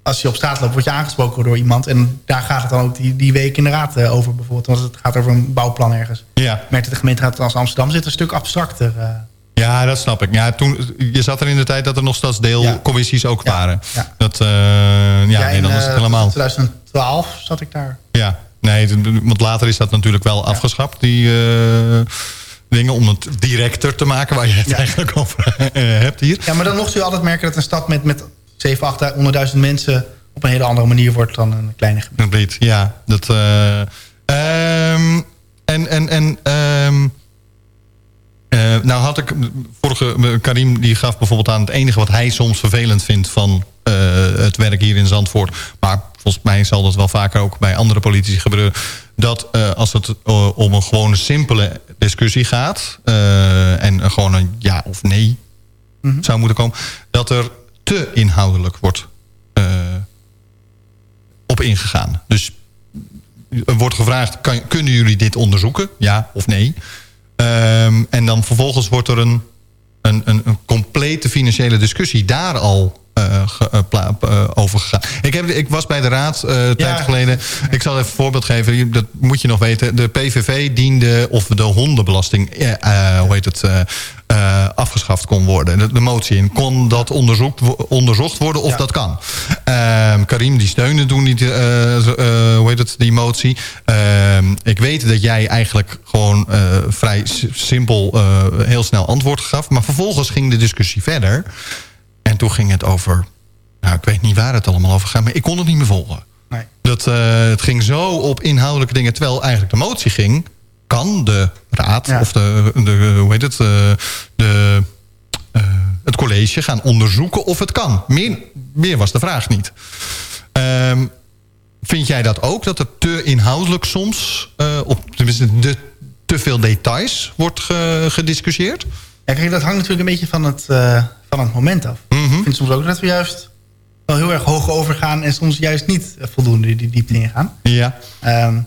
als je op straat loopt, word je aangesproken door iemand. En daar gaat het dan ook die, die week in de raad eh, over bijvoorbeeld. Want het gaat over een bouwplan ergens. Ja. Ik merk dat de gemeenteraad als Amsterdam zit een stuk abstracter. eh. ja, dat snap ik. Ja, toen, je zat er in de tijd dat er nog stadsdeelcommissies ook Ja. waren. Ja. Dat, ja, Ja, nee, in, dan het helemaal... 2012 zat ik daar. Ja, nee, want later is dat natuurlijk wel afgeschaft, die dingen, om het directer te maken, waar je het Ja. eigenlijk over eh, hebt hier. Ja, maar dan zul je altijd merken dat een stad met, met 7, 800.000 mensen... op een hele andere manier wordt dan een kleine. Complete, ja. Dat, ehm, en en, en ehm, eh, nou had ik, vorige, Karim die gaf bijvoorbeeld aan het enige wat hij soms vervelend vindt van eh, het werk hier in Zandvoort. Maar volgens mij zal dat wel vaker ook bij andere politici gebeuren. Dat eh, als het eh, om een gewone simpele discussie gaat eh, en gewoon een ja of nee zou moeten komen, dat er te inhoudelijk wordt eh, op ingegaan. Dus er wordt gevraagd, kan, kunnen jullie dit onderzoeken? Ja of nee? Ehm, en dan vervolgens wordt er een, een, een, een complete financiële discussie daar al eh, eh, eh, over gegaan. Ik, heb, ik was bij de raad een tijd geleden. Ik zal even een voorbeeld geven. Dat moet je nog weten. De PVV diende of de hondenbelasting... hoe heet het... eh, afgeschaft kon worden. De, de motie in. Kon dat onderzoekt, wo- onderzocht worden of Ja. dat kan? Ehm, Karim die steunde toen eh, hoe heet het, die motie. Ehm, ik weet dat jij eigenlijk gewoon vrij simpel heel snel antwoord gaf. Maar vervolgens ging de discussie verder. En toen ging het over... Nou, ik weet niet waar het allemaal over gaat, maar ik kon het niet meer volgen. Nee. Dat, eh, het ging zo op inhoudelijke dingen. Terwijl eigenlijk de motie ging... kan de raad Ja. of de, de, hoe heet het, eh, de, eh, het college gaan onderzoeken of het kan. Meer, meer was de vraag niet. Ehm, vind jij dat ook? Dat er te inhoudelijk soms... op tenminste de, te veel details wordt ge- gediscussieerd? Ja, kijk, dat hangt natuurlijk een beetje van het, eh, van het moment af. Mhm. Ik vind soms ook dat we juist wel heel erg hoog overgaan... en soms juist niet eh, voldoende die diepte ingaan. Ja, Ehm,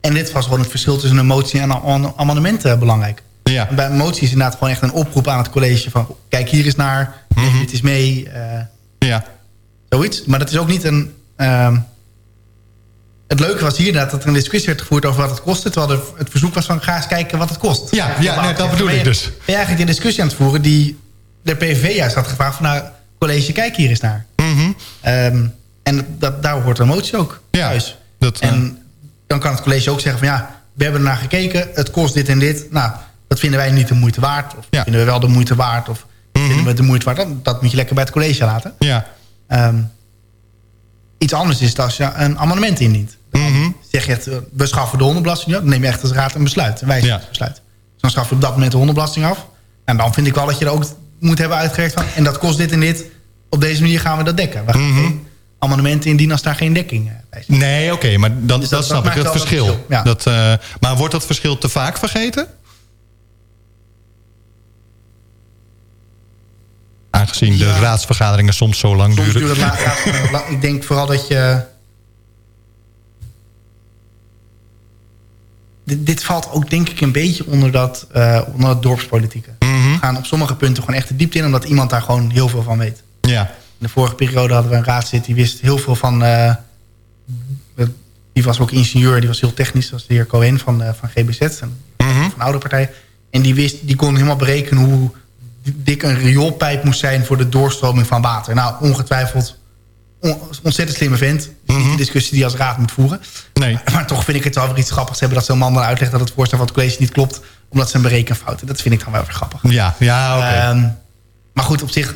en dit was gewoon het verschil tussen een motie en een am- amendement eh, belangrijk. ja. En bij een motie is inderdaad gewoon echt een oproep aan het college... van kijk hier eens naar, Mhm. dit eens mee, ja. zoiets. Maar dat is ook niet een... ehm, het leuke was hier dat er een discussie werd gevoerd over wat het kostte... terwijl er het verzoek was van ga eens kijken wat het kost. Ja, ja, nee, dat bedoel ik dus. Ben je eigenlijk een discussie aan het voeren die de PVV juist had gevraagd... van nou, college, kijk hier eens naar. Ehm, en dat, daar hoort een motie ook Ja, thuis. dat, eh, En dan kan het college ook zeggen van ja, we hebben ernaar gekeken. Het kost dit en dit. Nou, dat vinden wij niet de moeite waard. Of Ja. vinden we wel de moeite waard. Of Mhm. vinden we het de moeite waard. Dat, dat moet je lekker bij het college laten. Ja, Ehm, Iets anders is als je een amendement indient. Dan zeg je echt, eh, we schaffen de hondenbelasting af. Dan neem je echt als raad een besluit, een wijzigingsbesluit. Dus dan schaf je op dat moment de hondenbelasting af. En dan vind ik wel dat je er ook moet hebben uitgewerkt van... en dat kost dit en dit. Op deze manier gaan we dat dekken. We gaan geen amendementen indienen als daar geen dekking eh, bij zit. Nee, oké, maar dan, Dus dat, dat- snap dat ik, het verschil. ja. Dat, eh, maar wordt dat verschil te vaak vergeten? Aangezien de raadsvergaderingen soms zo lang Soms duren. ik denk vooral dat je... Dit, dit valt ook denk ik een beetje onder dat, eh, onder dat dorpspolitieke. Mhm. We gaan op sommige punten gewoon echt de diepte in... omdat iemand daar gewoon heel veel van weet. Ja, In de vorige periode hadden we een raadslid... die wist heel veel van... eh, die was ook ingenieur, die was heel technisch. Dat was de heer Cohen van, eh, van GBZ, Mhm. van de oude partij. En die, wist, die kon helemaal berekenen hoe dik een rioolpijp moest zijn... voor de doorstroming van water. Nou, ongetwijfeld on- ontzettend slimme vent. Niet de discussie die als raad moet voeren. nee. Maar toch vind ik het wel weer iets grappigs hebben... dat zo'n man dan uitlegt dat het voorstel van het college niet klopt... omdat ze een berekenfout hebben. Dat vind ik dan wel weer grappig. Ja, ja oké. Ehm, maar goed, op zich,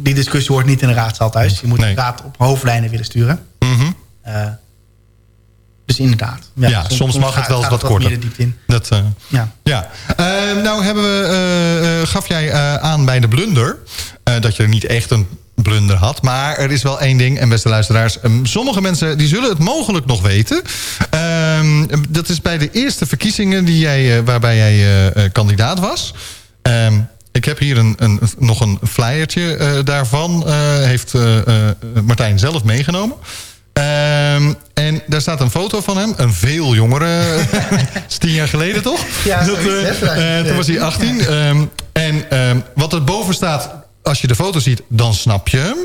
die discussie hoort niet in de raadzaal thuis. Je moet Nee. de raad op hoofdlijnen willen sturen. Mhm. Eh, dus inderdaad. Ja, soms mag het wel eens wat korter. meer de diepte in. Dat, eh, Ja. ja. Eh, nou hebben we, eh, eh, gaf jij aan bij de blunder... dat je niet echt een blunder had. Maar er is wel één ding, en beste luisteraars... ehm, sommige mensen die zullen het mogelijk nog weten. Ehm, dat is bij de eerste verkiezingen die jij, waarbij jij kandidaat was. Ehm, ik heb hier een, een, nog een flyertje daarvan. heeft Martijn zelf meegenomen. Ehm, en daar staat een foto van hem. Een veel jongere. is tien jaar geleden, toch? Ja, Dat, eh, toen was hij 18. Ehm, en ehm, wat er boven staat... Als je de foto ziet, dan snap je hem.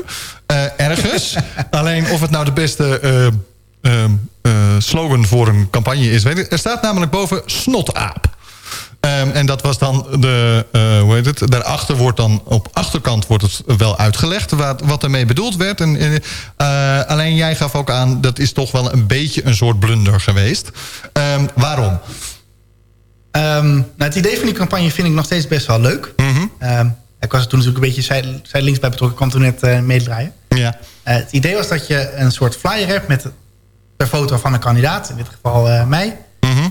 Eh, ergens. Alleen of het nou de beste slogan voor een campagne is... Weet ik. Er staat namelijk boven snotaap. Ehm, en dat was dan de, eh, hoe heet het? Daarachter wordt dan, op achterkant wordt het wel uitgelegd wat, wat ermee bedoeld werd. En, eh, alleen jij gaf ook aan, dat is toch wel een beetje een soort blunder geweest. Ehm, waarom? Ehm, nou, het idee van die campagne vind ik nog steeds best wel leuk. Ehm, ik was er toen natuurlijk een beetje zij- zijdelings bij betrokken. Ik kwam toen net eh meedraaien. Ja. Het idee was dat je een soort flyer hebt met per foto van een kandidaat. In dit geval mij. Mhm.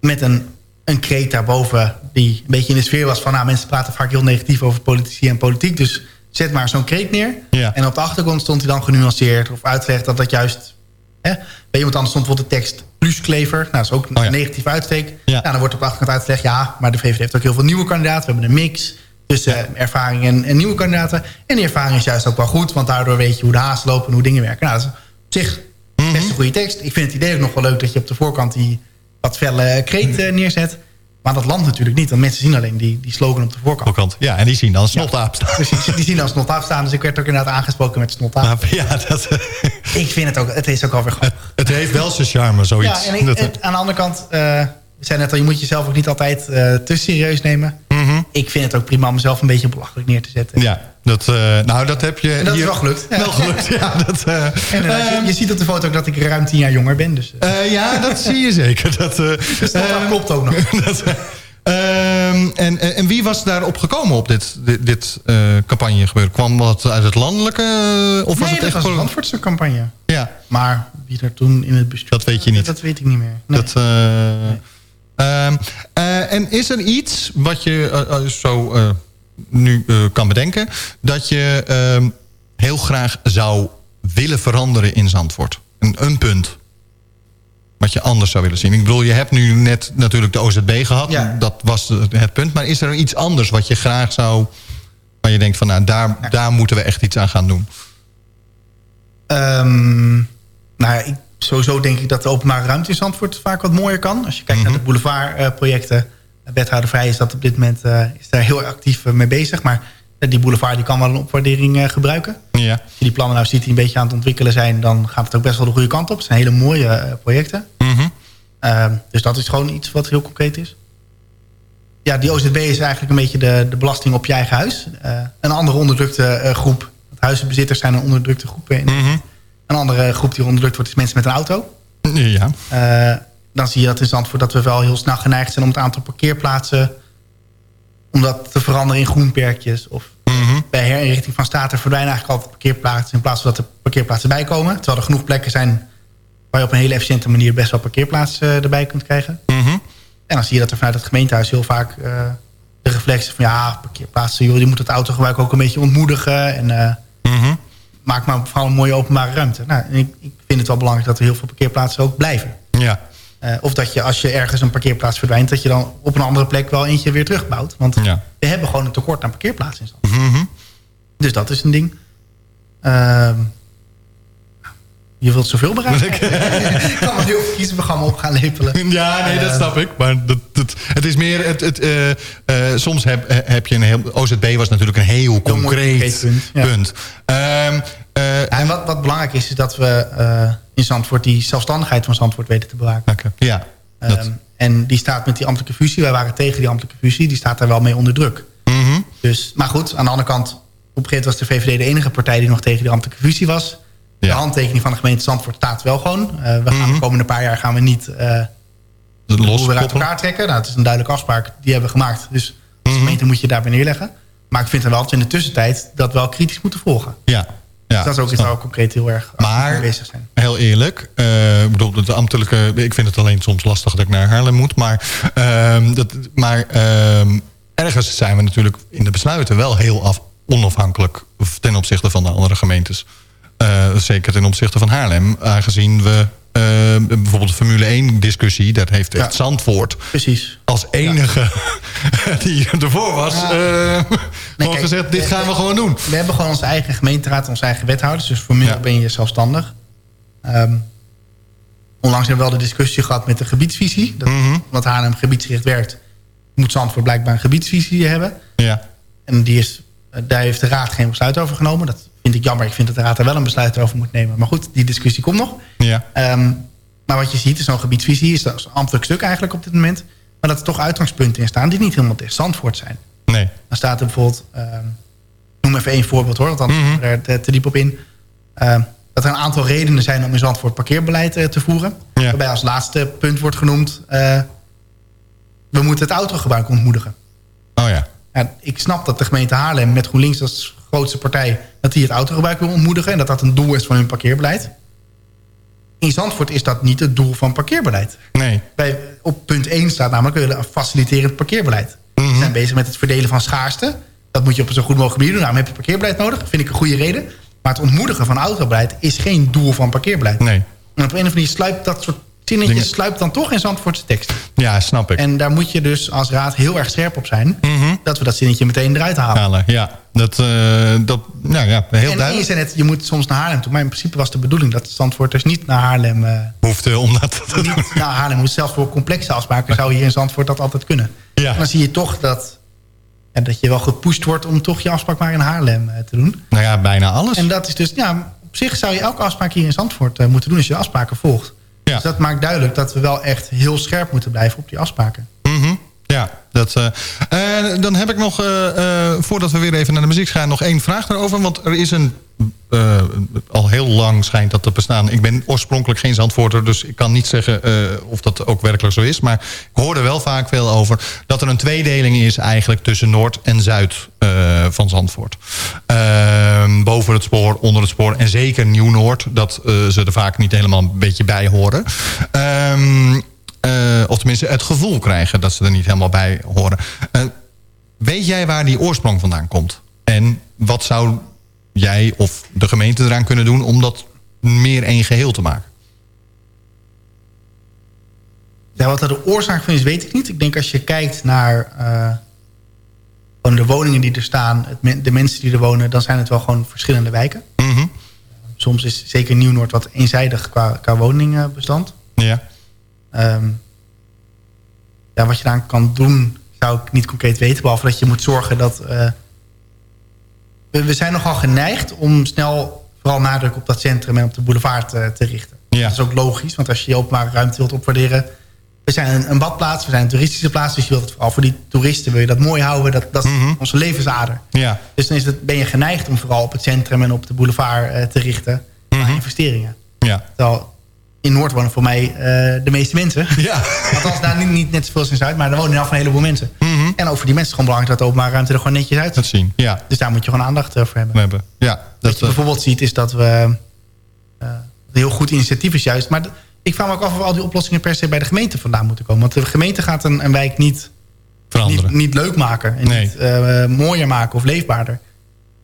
Met een, een kreet daarboven die een beetje in de sfeer was van... nou, mensen praten vaak heel negatief over politici en politiek. Dus zet maar zo'n kreet neer. Ja. En op de achtergrond stond hij dan genuanceerd of uitgelegd dat dat juist... Hè, bij iemand anders stond bijvoorbeeld de tekst plusklever. Nou, dat is ook Oh ja. een negatief uitsteek. Ja. Nou, dan wordt op de achterkant uitgelegd... ja, maar de VVD heeft ook heel veel nieuwe kandidaten. We hebben een mix tussen ervaring en, en nieuwe kandidaten. En die ervaring is juist ook wel goed... want daardoor weet je hoe de haast lopen en hoe dingen werken. Nou, dat is op zich Mhm. best een goede tekst. Ik vind het idee ook nog wel leuk dat je op de voorkant... die wat felle kreet eh, neerzet. Maar dat landt natuurlijk niet. Want mensen zien alleen die, die slogan op de voorkant. Voorkant. Ja, en die zien dan snotaap staan. Precies, die zien als snotaap staan. Dus ik werd ook inderdaad aangesproken met snotaap. Maar ja, dat, Ik vind het ook, het is ook alweer grappig. het heeft wel zijn charme, zoiets. Ja, en, ik- aan de andere kant, eh, we zijn net al, je moet jezelf ook niet altijd eh, te serieus nemen. Mhm. Ik vind het ook prima om mezelf een beetje belachelijk neer te zetten. Ja, dat, eh, nou dat heb je En dat is wel gelukt. Wel gelukt, ja. Dat, eh, En je, ehm, je ziet op de foto ook dat ik ruim tien jaar jonger ben. Dus, eh, ja, dat zie je zeker. Dat, dus dat ehm, klopt ook nog. dat, eh, ehm, en, en wie was daarop gekomen op dit, dit, dit eh, campagnegebeuren? Kwam dat uit het landelijke? Of was nee, het dat echt was een Zandvoortse campagne. Ja, Maar wie er toen in het bestuur... Dat weet je niet. Dat weet ik niet meer. Nee. dat... en is er iets wat je zo nu eh, kan bedenken... dat je ehm, heel graag zou willen veranderen in Zandvoort? Een, een punt. Wat je anders zou willen zien. Ik bedoel, je hebt nu net natuurlijk de OZB gehad. Ja. Dat was het punt. Maar is er iets anders wat je graag zou... waar je denkt van, nou, daar, daar moeten we echt iets aan gaan doen? Ehm, nou ja, ik, sowieso denk ik dat de openbare ruimte in Zandvoort vaak wat mooier kan. Als je kijkt Mhm. naar de boulevardprojecten. Wethouder Vrij is dat op dit moment eh, is daar heel actief eh, mee bezig. Maar eh, die boulevard die kan wel een opwaardering gebruiken. Ja. Als je die plannen nou ziet die een beetje aan het ontwikkelen zijn... dan gaat het ook best wel de goede kant op. Het zijn hele mooie projecten. Mhm. Ehm, dus dat is gewoon iets wat heel concreet is. Ja, die OZB is eigenlijk een beetje de, de belasting op je eigen huis. Een andere onderdrukte groep. Huizenbezitters zijn een onderdrukte groep. In. Mhm. Een andere groep die onderdrukt wordt is mensen met een auto. Ja. Dan zie je dat in Zandvoort dat we wel heel snel geneigd zijn... om het aantal parkeerplaatsen... om dat te veranderen in groenperkjes. Of Mhm. Bij herinrichting van staten verdwijnen eigenlijk altijd parkeerplaatsen... in plaats van dat er parkeerplaatsen bij komen. Terwijl er genoeg plekken zijn waar je op een hele efficiënte manier... best wel parkeerplaatsen eh, erbij kunt krijgen. Mhm. En dan zie je dat er vanuit het gemeentehuis heel vaak eh, de reflex is van... ja, parkeerplaatsen, joh, die moet het autogebruik ook een beetje ontmoedigen. En eh, Mhm. maak maar vooral een mooie openbare ruimte. Nou, ik, ik vind het wel belangrijk dat er heel veel parkeerplaatsen ook blijven. Ja. Eh, of dat je als je ergens een parkeerplaats verdwijnt... dat je dan op een andere plek wel eentje weer terugbouwt. Want Ja. we hebben gewoon een tekort aan parkeerplaatsen in. Mhm. Dus dat is een ding. Ehm, je wilt zoveel bereiken. ik kan maar heel veel kiezen, we gaan maar op gaan lepelen. Ja, nee, dat Eh, snap ik. Maar dat, dat, het is meer... Het, het, eh, soms heb, heb je een heel... OZB was natuurlijk een heel concreet concreet punt, ja. punt. Ehm, eh, en wat, wat belangrijk is, is dat we eh, in Zandvoort... die zelfstandigheid van Zandvoort weten te bewaken. ja. dat- Ehm, en die staat met die ambtelijke fusie... wij waren tegen die ambtelijke fusie... die staat daar wel mee onder druk. Mhm. Dus, maar goed, aan de andere kant... op een gegeven moment was de VVD de enige partij... die nog tegen die ambtelijke fusie was. De handtekening van de gemeente Zandvoort staat wel gewoon. Eh, we gaan de komende paar jaar gaan we niet... eh, Los hoe we uit elkaar trekken. Nou, het is een duidelijke afspraak die hebben we gemaakt. Dus als Mhm. gemeente moet je daarbij neerleggen. Maar ik vind er wel dat we in de tussentijd dat wel kritisch moeten volgen. Ja. Ja. Dus dat is ook iets waar we concreet heel erg Maar- bezig zijn. Heel eerlijk. eh, ik bedoel, de ambtelijke... Ik vind het alleen soms lastig dat ik naar Haarlem moet. Maar, ehm, dat, maar ehm, ergens zijn we natuurlijk in de besluiten wel heel af, onafhankelijk... ten opzichte van de andere gemeentes. Eh, zeker ten opzichte van Haarlem. Aangezien we bijvoorbeeld de Formule 1 discussie... dat heeft echt. Zandvoort Precies. als enige die ervoor was... Eh, gewoon kijk, gezegd, dit we- gaan we we- gewoon doen. We hebben gewoon onze eigen gemeenteraad, onze eigen wethouders. Dus formeel Ja. ben je zelfstandig. Ehm, onlangs hebben we wel de discussie gehad met de gebiedsvisie. Dat, Mhm. Omdat Haarlem gebiedsgericht werkt... moet Zandvoort blijkbaar een gebiedsvisie hebben. Ja. En die is, eh, daar heeft de raad geen besluit over genomen. Dat vind ik jammer. Ik vind dat de raad daar wel een besluit over moet nemen. Maar goed, die discussie komt nog. Ja. Ehm, maar wat je ziet, is zo'n gebiedsvisie... is dat een ambtelijk stuk eigenlijk op dit moment... maar dat er toch uitgangspunten in staan... die niet helemaal tegen Zandvoort zijn. Nee. Dan staat er bijvoorbeeld... ik noem even één voorbeeld hoor, want dan Mhm. er te, te diep op in. Ehm, dat er een aantal redenen zijn om in Zandvoort parkeerbeleid eh, te voeren. Ja. Waarbij als laatste punt wordt genoemd... eh, we moeten het autogebruik ontmoedigen. Oh ja. Ja, ik snap dat de gemeente Haarlem met GroenLinks als grootste partij... dat die het autogebruik wil ontmoedigen... en dat dat een doel is van hun parkeerbeleid. In Zandvoort is dat niet het doel van parkeerbeleid. Nee. Bij, op punt 1 staat namelijk... we willen een faciliterend parkeerbeleid. Mhm. We zijn bezig met het verdelen van schaarste. Dat moet je op een zo goed mogelijke manier doen. Daarom heb je parkeerbeleid nodig. Dat vind ik een goede reden. Maar het ontmoedigen van autobeleid... is geen doel van parkeerbeleid. Nee. En op een of andere manier sluipt dat soort zinnetjes... Dingen- sluipt dan toch in Zandvoortse tekst. Ja, snap ik. En daar moet je dus als raad heel erg scherp op zijn... Mhm. dat we dat zinnetje meteen eruit halen. halen. Ja, dat, eh, dat nou ja, heel en je duidelijk. zei net, je moet soms naar Haarlem toe. Maar in principe was de bedoeling dat Zandvoorters niet naar Haarlem... eh, Hoefde om dat te doen. niet naar Haarlem moet. Zelfs voor complexe afspraken zou hier in Zandvoort dat altijd kunnen. Ja. En dan zie je toch dat, ja, dat je wel gepusht wordt... om toch je afspraak maar in Haarlem eh, te doen. Nou ja, bijna alles. En dat is dus, ja, op zich zou je elke afspraak hier in Zandvoort moeten doen... als je de afspraken volgt. Ja. Dus dat maakt duidelijk dat we wel echt heel scherp moeten blijven op die afspraken. Mhm. Ja, dat, eh, en dan heb ik nog, eh, eh, voordat we weer even naar de muziek gaan... nog één vraag daarover. Want er is een, eh, al heel lang schijnt dat te bestaan. Ik ben oorspronkelijk geen Zandvoorter, dus ik kan niet zeggen eh, of dat ook werkelijk zo is. Maar ik hoor er wel vaak veel over dat er een tweedeling is eigenlijk tussen Noord en Zuid eh, van Zandvoort. Ehm, boven het spoor, onder het spoor en zeker Nieuw-Noord. Dat eh, ze er vaak niet helemaal een beetje bij horen. Ehm eh, of tenminste het gevoel krijgen dat ze er niet helemaal bij horen. Eh, weet jij waar die oorsprong vandaan komt? En wat zou jij of de gemeente eraan kunnen doen... om dat meer één geheel te maken? Ja, wat er de oorzaak van is, weet ik niet. Ik denk als je kijkt naar gewoon de woningen die er staan... Het de mensen die er wonen, dan zijn het wel gewoon verschillende wijken. Mhm. Soms is zeker Nieuw-Noord wat eenzijdig qua, qua woningbestand. Ja. Ehm, ja, wat je daar kan doen, zou ik niet concreet weten. Behalve dat je moet zorgen dat... eh, we, we zijn nogal geneigd om snel vooral nadruk op dat centrum en op de boulevard te, te richten. Ja. Dat is ook logisch, want als je je openbare ruimte wilt opwaarderen... We zijn een, een badplaats, we zijn een toeristische plaats... dus je wilt het vooral voor die toeristen wil je dat mooi houden. Dat, dat is Mhm. onze levensader. Ja. Dus dan is het, ben je geneigd om vooral op het centrum en op de boulevard eh, te richten... Naar investeringen. Ja. Terwijl in Noord wonen voor mij eh, de meeste mensen. Ja. Althans, nou, niet, niet net zoveel als in Zuid, maar er wonen geval een heleboel mensen. Mhm. En ook voor die mensen is het gewoon belangrijk dat de openbare ruimte er gewoon netjes uit Dat zien, ja. Dus daar moet je gewoon aandacht eh, voor hebben. We hebben. Ja, Wat dat, je eh, bijvoorbeeld ziet is dat we... een heel goed initiatief is juist. Maar ik vraag me ook af of al die oplossingen per se bij de gemeente vandaan moeten komen. Want de gemeente gaat een, een wijk niet, niet, veranderen. niet leuk maken. En Nee. niet eh, mooier maken of leefbaarder.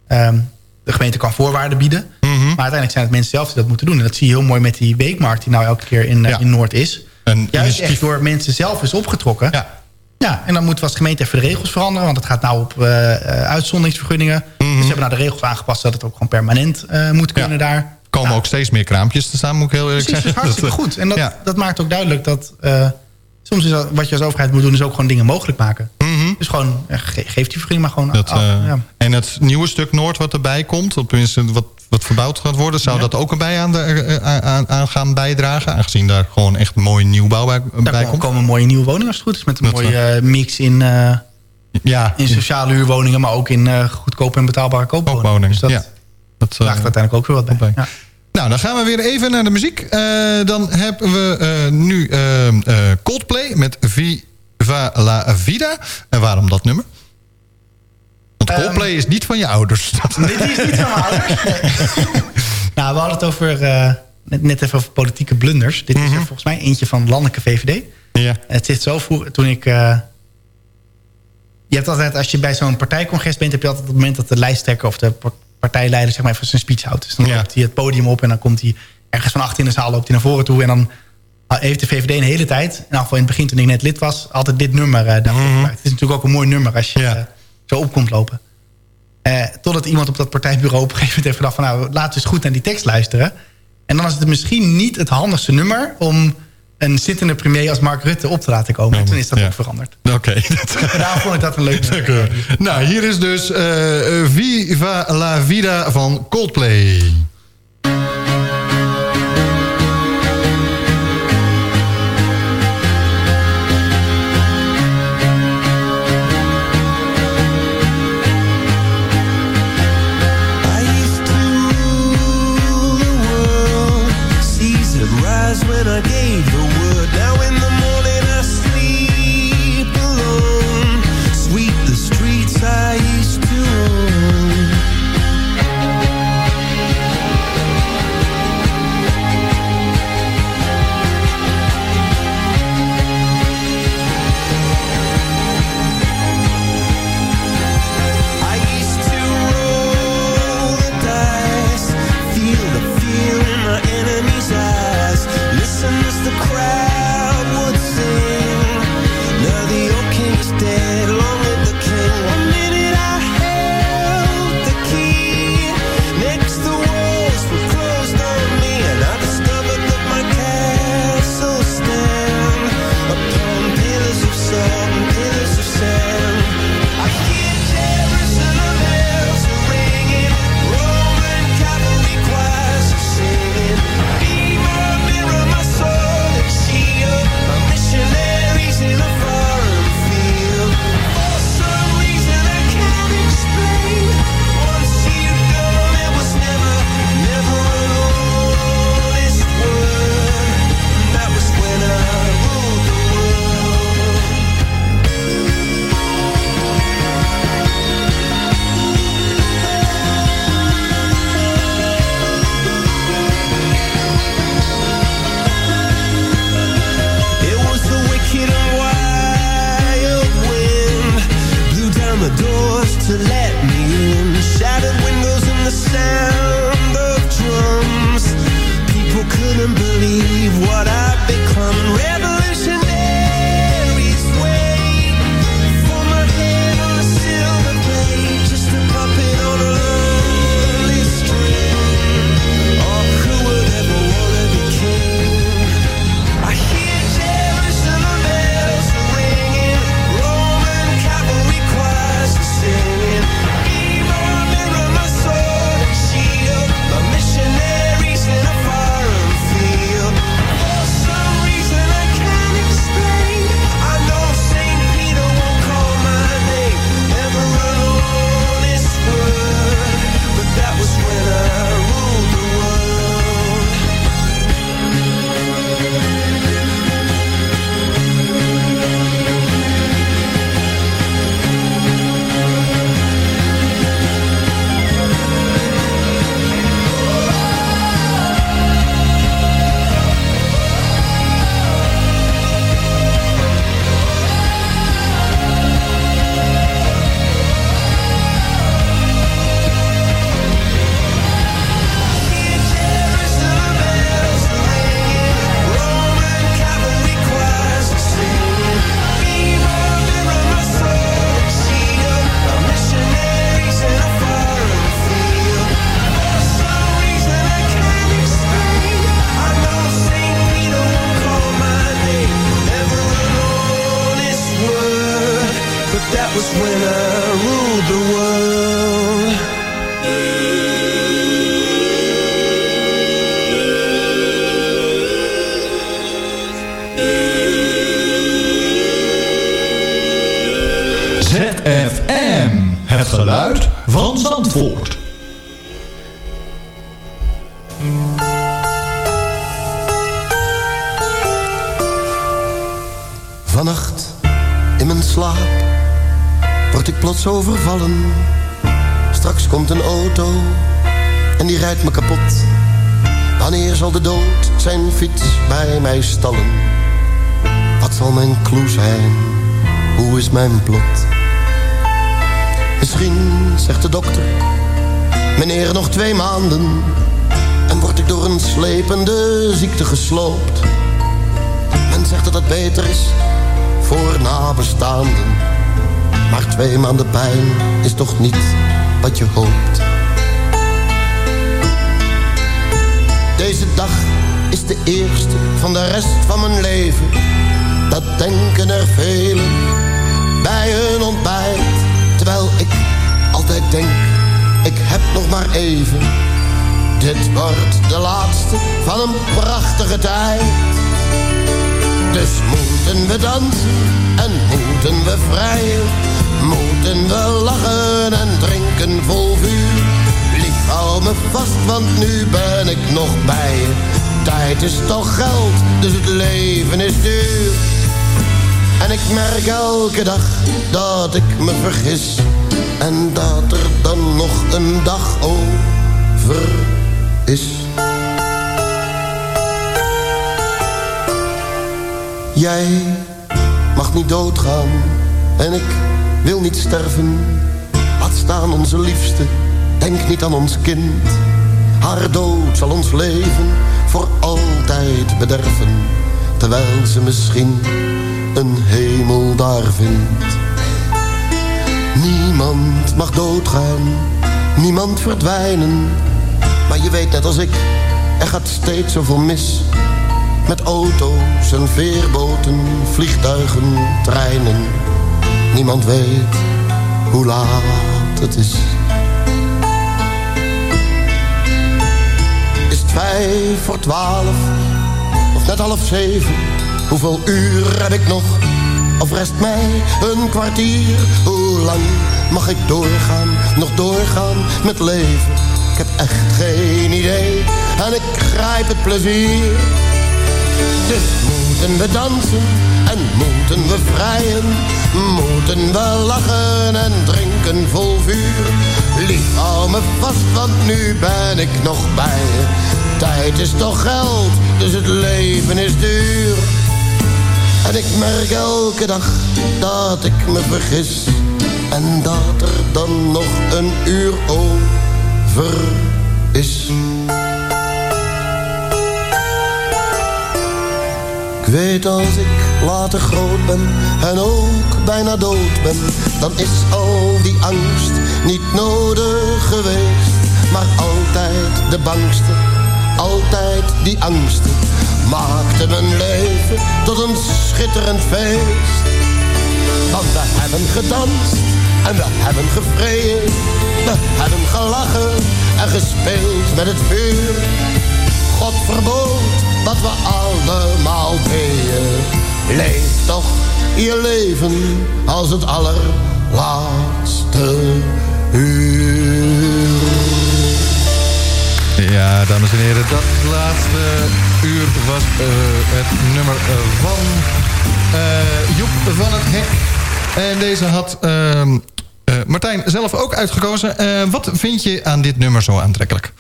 Ehm, de gemeente kan voorwaarden bieden. Mhm. Maar uiteindelijk zijn het mensen zelf die dat moeten doen. En dat zie je heel mooi met die weekmarkt die nou elke keer in, eh, Ja. in Noord is. Een Juist initiatief. echt door mensen zelf is opgetrokken. Ja. Ja, en dan moeten we als gemeente even de regels veranderen. Want het gaat nou op eh, uitzonderingsvergunningen. Dus we hebben nou de regels aangepast dat het ook gewoon permanent moet kunnen daar. Er komen Ja, ook steeds meer kraampjes te staan, moet ik heel eerlijk Precies, dat is zeggen. hartstikke goed. En dat, ja. dat maakt ook duidelijk dat... eh, soms is dat, wat je als overheid moet doen... is ook gewoon dingen mogelijk maken. Mhm. Dus gewoon, eh, ge- geef die vergunning maar gewoon Dat, af. eh, ja. En het nieuwe stuk Noord wat erbij komt, of tenminste wat, wat verbouwd gaat worden... zou dat ook erbij aan, de, eh, aan, aan gaan bijdragen? Aangezien daar gewoon echt mooi nieuwbouw bij, Daar bij komen, komt. komen mooie nieuwe woningen als het goed is. Met een Dat, mooie eh, mix in, eh, Ja, in sociale huurwoningen... maar ook in eh, goedkope en betaalbare koopwoningen. koopwoningen. Dus dat ja. Dat, eh, draagt uiteindelijk ook weer wat bij. Nou, dan gaan we weer even naar de muziek. Eh, dan hebben we eh, nu eh, eh, Coldplay met Viva la Vida. En waarom dat nummer? Want Ehm, Coldplay is niet van je ouders. Dit is niet van mijn ouders. nou, we hadden het over, eh, net, net even over politieke blunders. Dit is er volgens mij eentje van Landelijke VVD. ja. Het zit zo vroeg, toen ik... eh, je hebt altijd, als je bij zo'n partijcongres bent... heb je altijd op het moment dat de lijsttrekker of de partijleider... zeg maar even zijn speech houdt. Dus dan Ja. loopt hij het podium op en dan komt hij ergens van achter in de zaal... loopt hij naar voren toe en dan heeft de VVD een hele tijd... in ieder geval in het begin toen ik net lid was... altijd dit nummer eh gebruikt. Het is natuurlijk ook een mooi nummer als je Ja. eh, zo op komt lopen. Eh, totdat iemand op dat partijbureau op een gegeven moment heeft gedacht... van nou, laten we eens goed naar die tekst luisteren. En dan is het misschien niet het handigste nummer... om een zittende premier als Mark Rutte op te laten komen. En toen is dat Ja. ook veranderd. Oké. En daarom vond ik dat een leuk nummer. nou, hier is dus eh, Viva la Vida van Coldplay. When I gave plots overvallen. Straks komt een auto en die rijdt me kapot. Wanneer zal de dood zijn fiets bij mij stallen? Wat zal mijn clue zijn? Hoe is mijn plot? Misschien, zegt de dokter, meneer nog twee maanden... en word ik door een slepende ziekte gesloopt. Men zegt dat het beter is voor nabestaanden. Maar twee maanden pijn is toch niet wat je hoopt. Deze dag is de eerste van de rest van mijn leven. Dat denken er velen bij hun ontbijt. Terwijl ik altijd denk, ik heb nog maar even. Dit wordt de laatste van een prachtige tijd. Dus moeten we dansen en moeten we vrijen. Moeten we lachen en drinken vol vuur. Lief, hou me vast, want nu ben ik nog bij je. Tijd is toch geld, dus het leven is duur. En ik merk elke dag dat ik me vergis. En dat er dan nog een dag over is. Jij mag niet doodgaan en ik wil niet sterven. Laat staan onze liefste, denk niet aan ons kind. Haar dood zal ons leven voor altijd bederven. Terwijl ze misschien een hemel daar vindt. Niemand mag doodgaan, niemand verdwijnen. Maar je weet net als ik, er gaat steeds zoveel mis. Met auto's en veerboten, vliegtuigen, treinen. Niemand weet hoe laat het is. Is het vijf voor twaalf, of net half zeven? Hoeveel uur heb ik nog? Of rest mij een kwartier? Hoe lang mag ik doorgaan, nog doorgaan met leven? Ik heb echt geen idee en ik grijp het plezier. Dus moeten we dansen en moeten we vrijen. Moeten we lachen en drinken vol vuur. Lief, hou me vast, want nu ben ik nog bij je. Tijd is toch geld, dus het leven is duur. En ik merk elke dag dat ik me vergis. En dat er dan nog een uur over is. Ik weet als ik later groot ben en ook bijna dood ben, dan is al die angst niet nodig geweest. Maar altijd de bangste, altijd die angsten, maakte mijn leven tot een schitterend feest. Want we hebben gedanst en we hebben gevreden, we hebben gelachen en gespeeld met het vuur. God verbood wat we allemaal deden. Leef toch je leven als het allerlaatste uur. Ja, dames en heren, dat laatste uur was eh, het nummer eh, van eh, Joep van het Hek. En deze had ehm, eh, Martijn zelf ook uitgekozen. Wat vind je aan dit nummer zo aantrekkelijk?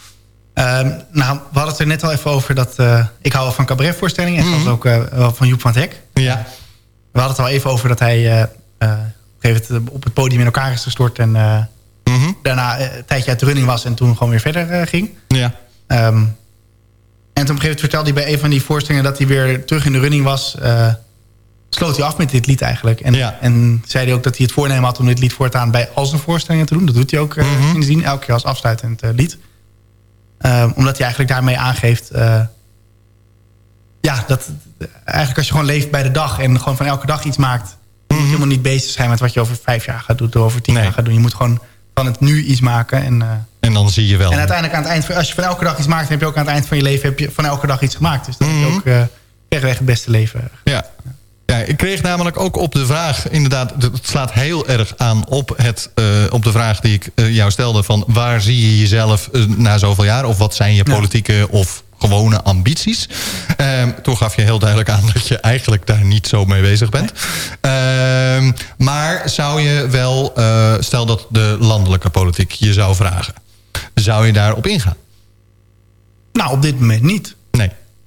Ehm, nou, we hadden het er net al even over dat... eh, ik hou van cabaretvoorstellingen. En Mhm. zoals ook eh, van Joep van het Hek. Ja. We hadden het al even over dat hij eh, op het podium in elkaar is gestort. En Mhm. daarna een tijdje uit de running was en toen gewoon weer verder ging. Ja. Ehm, en toen op een gegeven moment vertelde hij bij een van die voorstellingen... dat hij weer terug in de running was. sloot hij af met dit lied eigenlijk. En, en zei hij ook dat hij het voornemen had om dit lied voortaan... bij al zijn voorstellingen te doen. Dat doet hij ook zin, elke keer als afsluitend lied. Ehm, omdat hij eigenlijk daarmee aangeeft... eh, ja, dat eigenlijk als je gewoon leeft bij de dag... en gewoon van elke dag iets maakt... je moet helemaal niet bezig zijn met wat je over vijf jaar gaat doen... of over tien jaar gaat doen. Je moet gewoon van het nu iets maken. En, eh, En dan zie je wel. en uiteindelijk aan het eind, van- als je van elke dag iets maakt... dan heb je ook aan het eind van je leven heb je van elke dag iets gemaakt. Dus dat is Mhm. ook eh verreweg het beste leven. Ja. Ja, ik kreeg namelijk ook op de vraag, inderdaad, het slaat heel erg aan op, het, eh, op de vraag die ik eh, jou stelde van waar zie je jezelf eh, na zoveel jaar? Of wat zijn je politieke of gewone ambities? Ehm, toen gaf je heel duidelijk aan dat je eigenlijk daar niet zo mee bezig bent. Ehm, maar zou je wel, stel dat de landelijke politiek je zou vragen, zou je daarop ingaan? Nou, op dit moment niet.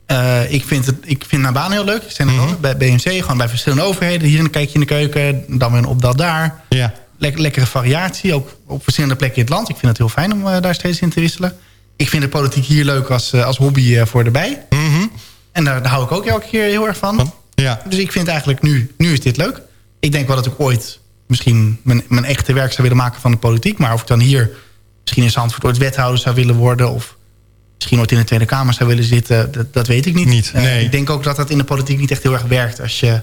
Eh, ik, vind het, ik vind mijn baan heel leuk. Ik zijn mm bij BMC, gewoon bij verschillende overheden. Hier een kijkje in de keuken, dan weer op dat daar. Ja. Lek, lekkere variatie, ook op verschillende plekken in het land. Ik vind het heel fijn om eh, daar steeds in te wisselen. Ik vind de politiek hier leuk als, eh, als hobby voor erbij. Mhm. En daar, daar hou ik ook elke keer heel erg van. Ja. Dus ik vind eigenlijk nu, nu is dit leuk. Ik denk wel dat ik ooit misschien mijn, mijn echte werk zou willen maken van de politiek. Maar of ik dan hier misschien in Zandvoort ooit wethouder zou willen worden... of misschien ooit in de Tweede Kamer zou willen zitten, dat, dat weet ik niet. Niet, Eh, nee. ik denk ook dat dat in de politiek niet echt heel erg werkt... als je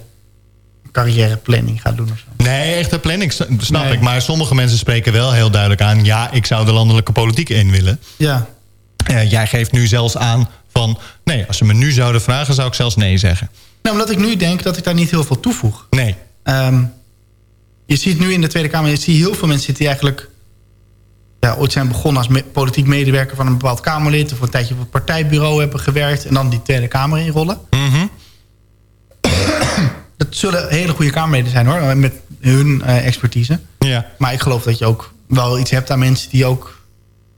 carrièreplanning gaat doen of zo. Nee, echte planning snap Nee. ik. Maar sommige mensen spreken wel heel duidelijk aan... ja, ik zou de landelijke politiek in willen. Ja. Eh, jij geeft nu zelfs aan van... nee, als ze me nu zouden vragen, zou ik zelfs nee zeggen. Nou, omdat ik nu denk dat ik daar niet heel veel toevoeg. Nee. Ehm, je ziet nu in de Tweede Kamer... je ziet heel veel mensen die eigenlijk... Ja, ooit zijn begonnen als me- politiek medewerker van een bepaald Kamerlid... of een tijdje op het partijbureau hebben gewerkt... en dan die Tweede Kamer inrollen. Mhm. Dat zullen hele goede Kamerleden zijn hoor, met hun eh, expertise. Ja. Maar ik geloof dat je ook wel iets hebt aan mensen... die ook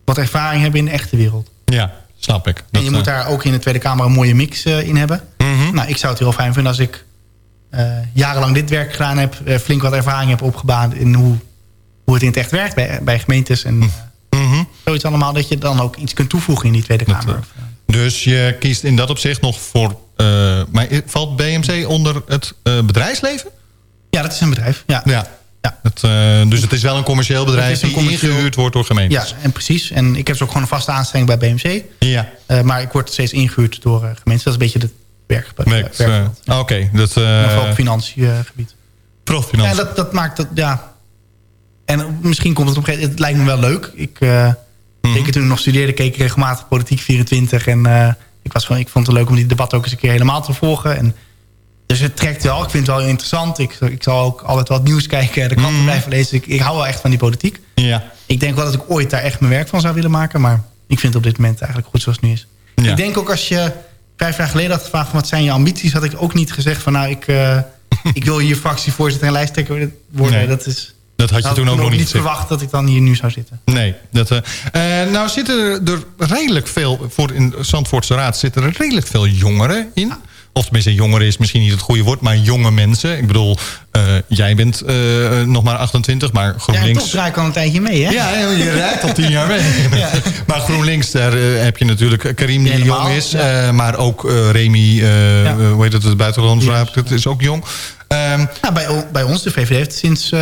wat ervaring hebben in de echte wereld. Ja, snap ik. en Dat, je moet eh, daar ook in de Tweede Kamer een mooie mix eh, in hebben. Mhm. Nou, ik zou het heel fijn vinden als ik jarenlang dit werk gedaan heb... flink wat ervaring heb opgebouwd in hoe, hoe het in het echt werkt bij, bij gemeentes. En eh, mhm. zoiets allemaal, dat je dan ook iets kunt toevoegen in die Tweede Kamer. Dus je kiest in dat opzicht nog voor... eh, maar valt BMC onder het eh, bedrijfsleven? Ja, dat is een bedrijf. Ja. Ja. Het, eh, dus het is wel een commercieel bedrijf een die ingehuurd wordt door gemeentes. Ja, en precies. En ik heb dus ook gewoon een vaste aanstelling bij BMC. Ja. Eh, maar ik word steeds ingehuurd door eh, gemeentes. Dat is een beetje het werk, eh, Oké, dat... eh, vooral op. Vooral op Ja, financiën. dat, dat maakt dat, ja. En misschien komt het op een gegeven moment... Het lijkt me wel leuk. Ik, Mhm. zeker toen ik nog studeerde, keek ik regelmatig Politiek 24. En eh, ik, was van, ik vond het leuk om die debat ook eens een keer helemaal te volgen. En, dus het trekt wel. Ik vind het wel interessant. Ik, ik zal ook altijd wat nieuws kijken. De kranten blijven lezen. Ik, ik hou wel echt van die politiek. Ja. Ik denk wel dat ik ooit daar echt mijn werk van zou willen maken. Maar ik vind het op dit moment eigenlijk goed zoals het nu is. Ja. Ik denk ook als je vijf jaar geleden had gevraagd... wat zijn je ambities, had ik ook niet gezegd van... nou, ik, eh, ik wil hier fractievoorzitter en lijsttrekker worden. Nee. Dat, is, Dat had je toen ook nog niet gezegd. verwacht dat ik dan hier nu zou zitten. Nee. Dat, eh, eh, nou zitten er, er redelijk veel... voor in Zandvoortse Raad zitten er redelijk veel jongeren in. Of tenminste, jongeren is misschien niet het goede woord... maar jonge mensen. Ik bedoel, eh, jij bent nog maar 28, maar Ja, en GroenLinks... toch draai ik al een tijdje mee, hè? Ja, je rijdt al tien jaar mee. Maar GroenLinks, daar heb je natuurlijk Karim die Helemaal, jong is. ja. maar ook Remy, hoe heet het, het buitenlandse raad, dat is ook jong. Ehm, Nou, bij, bij ons, de VVD, heeft sinds...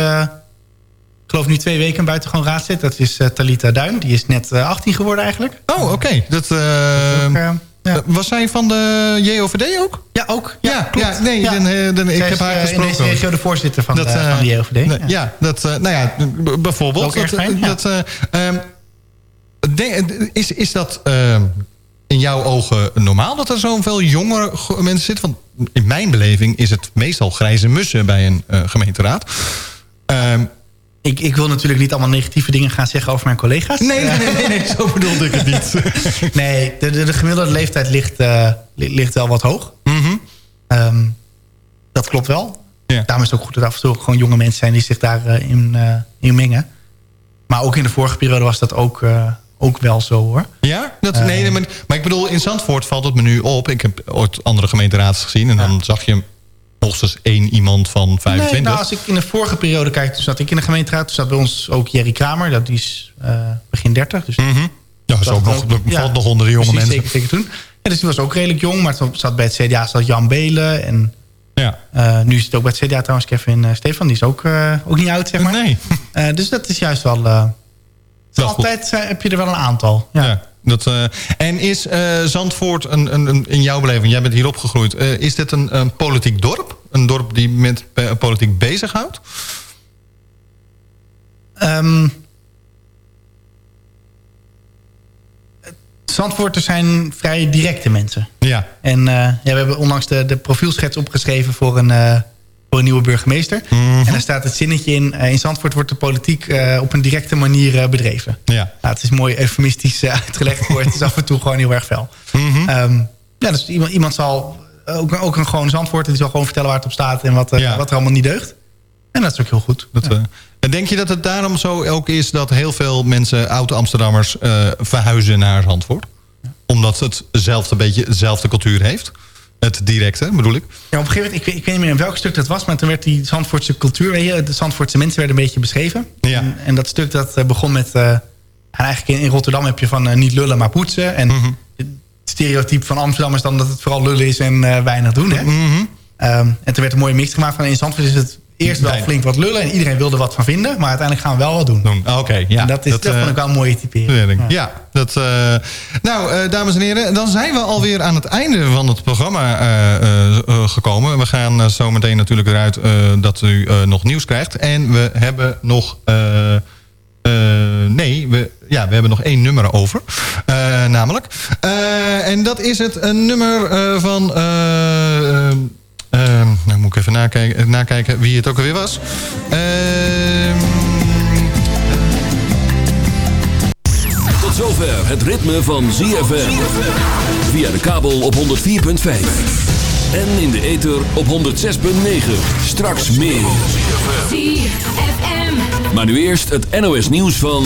eh, geloof nu twee weken een buitengewoon raadslid. Dat is eh, Talita Duin. Die is net eh, 18 geworden eigenlijk. oh, oké. Dat, eh, eh, ja. Was zij van de JOVD ook? ja, ook. Ja, klopt. ja, nee, dan, eh, dan- ik Zij heb haar eh, gesproken. In deze regio de voorzitter van, Dat, de, eh, van de JOVD. nee, ja. dat, eh, nou ja, bijvoorbeeld. Ook erg dat, fijn, ja. dat, eh, ehm, is, is dat ehm, in jouw ogen normaal dat er zoveel jongere mensen zitten? Want in mijn beleving is het meestal grijze mussen bij een eh, gemeenteraad. Ehm, Ik, ik wil natuurlijk niet allemaal negatieve dingen gaan zeggen over mijn collega's. nee, nee, nee, nee, zo bedoelde ik het niet. Nee, de, de, de gemiddelde leeftijd ligt, eh, li- ligt wel wat hoog. Mhm. Ehm, dat klopt wel. Ja. Daarom is het ook goed dat af en toe gewoon jonge mensen zijn die zich daarin in, eh, in mengen. Maar ook in de vorige periode was dat ook, eh, ook wel zo hoor. Ja? Dat, nee, nee, maar, maar ik bedoel, in Zandvoort valt het me nu op. Ik heb ooit andere gemeenteraads gezien. En dan zag je hoogstens één iemand van 25. Nee, nou, als ik in de vorige periode kijk, toen zat ik in de gemeenteraad. Toen zat bij ons ook Jerry Kramer. Dat is eh, begin 30. Dus Mhm. Ja, dat is ook nog, dat valt nog onder de jonge precies, mensen. Zeker, zeker toen. Ja, dus die was ook redelijk jong. Maar toen zat bij het CDA zat Jan Belen. En Ja. eh, nu het ook bij het CDA trouwens Kevin eh, Stefan. Die is ook, ook niet oud, zeg maar. Nee. Dus dat is juist wel... Wel altijd heb je er wel een aantal. Ja. Dat, eh, en is eh, Zandvoort een, een, een- in jouw beleving, jij bent hier opgegroeid... eh, is dit een, een politiek dorp? Een dorp die met politiek bezighoudt? Ehm, het Zandvoorters zijn vrij directe mensen. Ja. En ja, we hebben onlangs de, de profielschets opgeschreven voor een, voor een nieuwe burgemeester. En daar staat het zinnetje in... eh, in Zandvoort wordt de politiek eh, op een directe manier eh, bedreven. Ja. Nou, het is mooi eufemistisch uitgelegd het is af en toe gewoon heel erg fel. Ehm, ja, dus iemand, iemand zal... Ook, ook een gewone Zandvoort... die zal gewoon vertellen waar het op staat... en wat, wat er allemaal niet deugt. En dat is ook heel goed. Dat, en denk je dat het daarom zo ook is dat heel veel mensen, oud-Amsterdammers, eh, verhuizen naar Zandvoort? Omdat het zelf een beetje dezelfde cultuur heeft? Het directe, bedoel ik? Ja, op een gegeven moment, ik, weet- ik weet niet meer in welk stuk dat was... maar toen werd die Zandvoortse cultuur... Weet je, de Zandvoortse mensen werden een beetje beschreven. Ja. En, en dat stuk dat eh, begon met... eh, en eigenlijk in, in Rotterdam heb je van eh, niet lullen, maar poetsen. En Mhm. het stereotype van Amsterdam is dan dat het vooral lullen is en eh, weinig doen. Hè? Mhm. Ehm, en toen werd een mooie mix gemaakt van in Zandvoort is het eerst wel flink wat lullen... en iedereen wilde wat van vinden, maar uiteindelijk gaan we wel wat doen. Ah, Oké, ja. En dat is, dat, eh, vond ik wel een mooie typering. Ja, ja dat, eh, nou, eh, dames en heren, dan zijn we alweer aan het einde van het programma gekomen. We gaan zo meteen natuurlijk eruit dat u nog nieuws krijgt. En we hebben nog... nee, we, ja, we hebben nog één nummer over. Eh, namelijk. Eh, en dat is het een nummer eh, van... eh, eh, eh, nou moet ik even nakijken, nakijken wie het ook alweer was. Ehm Tot zover het ritme van ZFM. Via de kabel op 104.5. En in de ether op 106.9. Straks meer. Maar nu eerst het NOS nieuws van...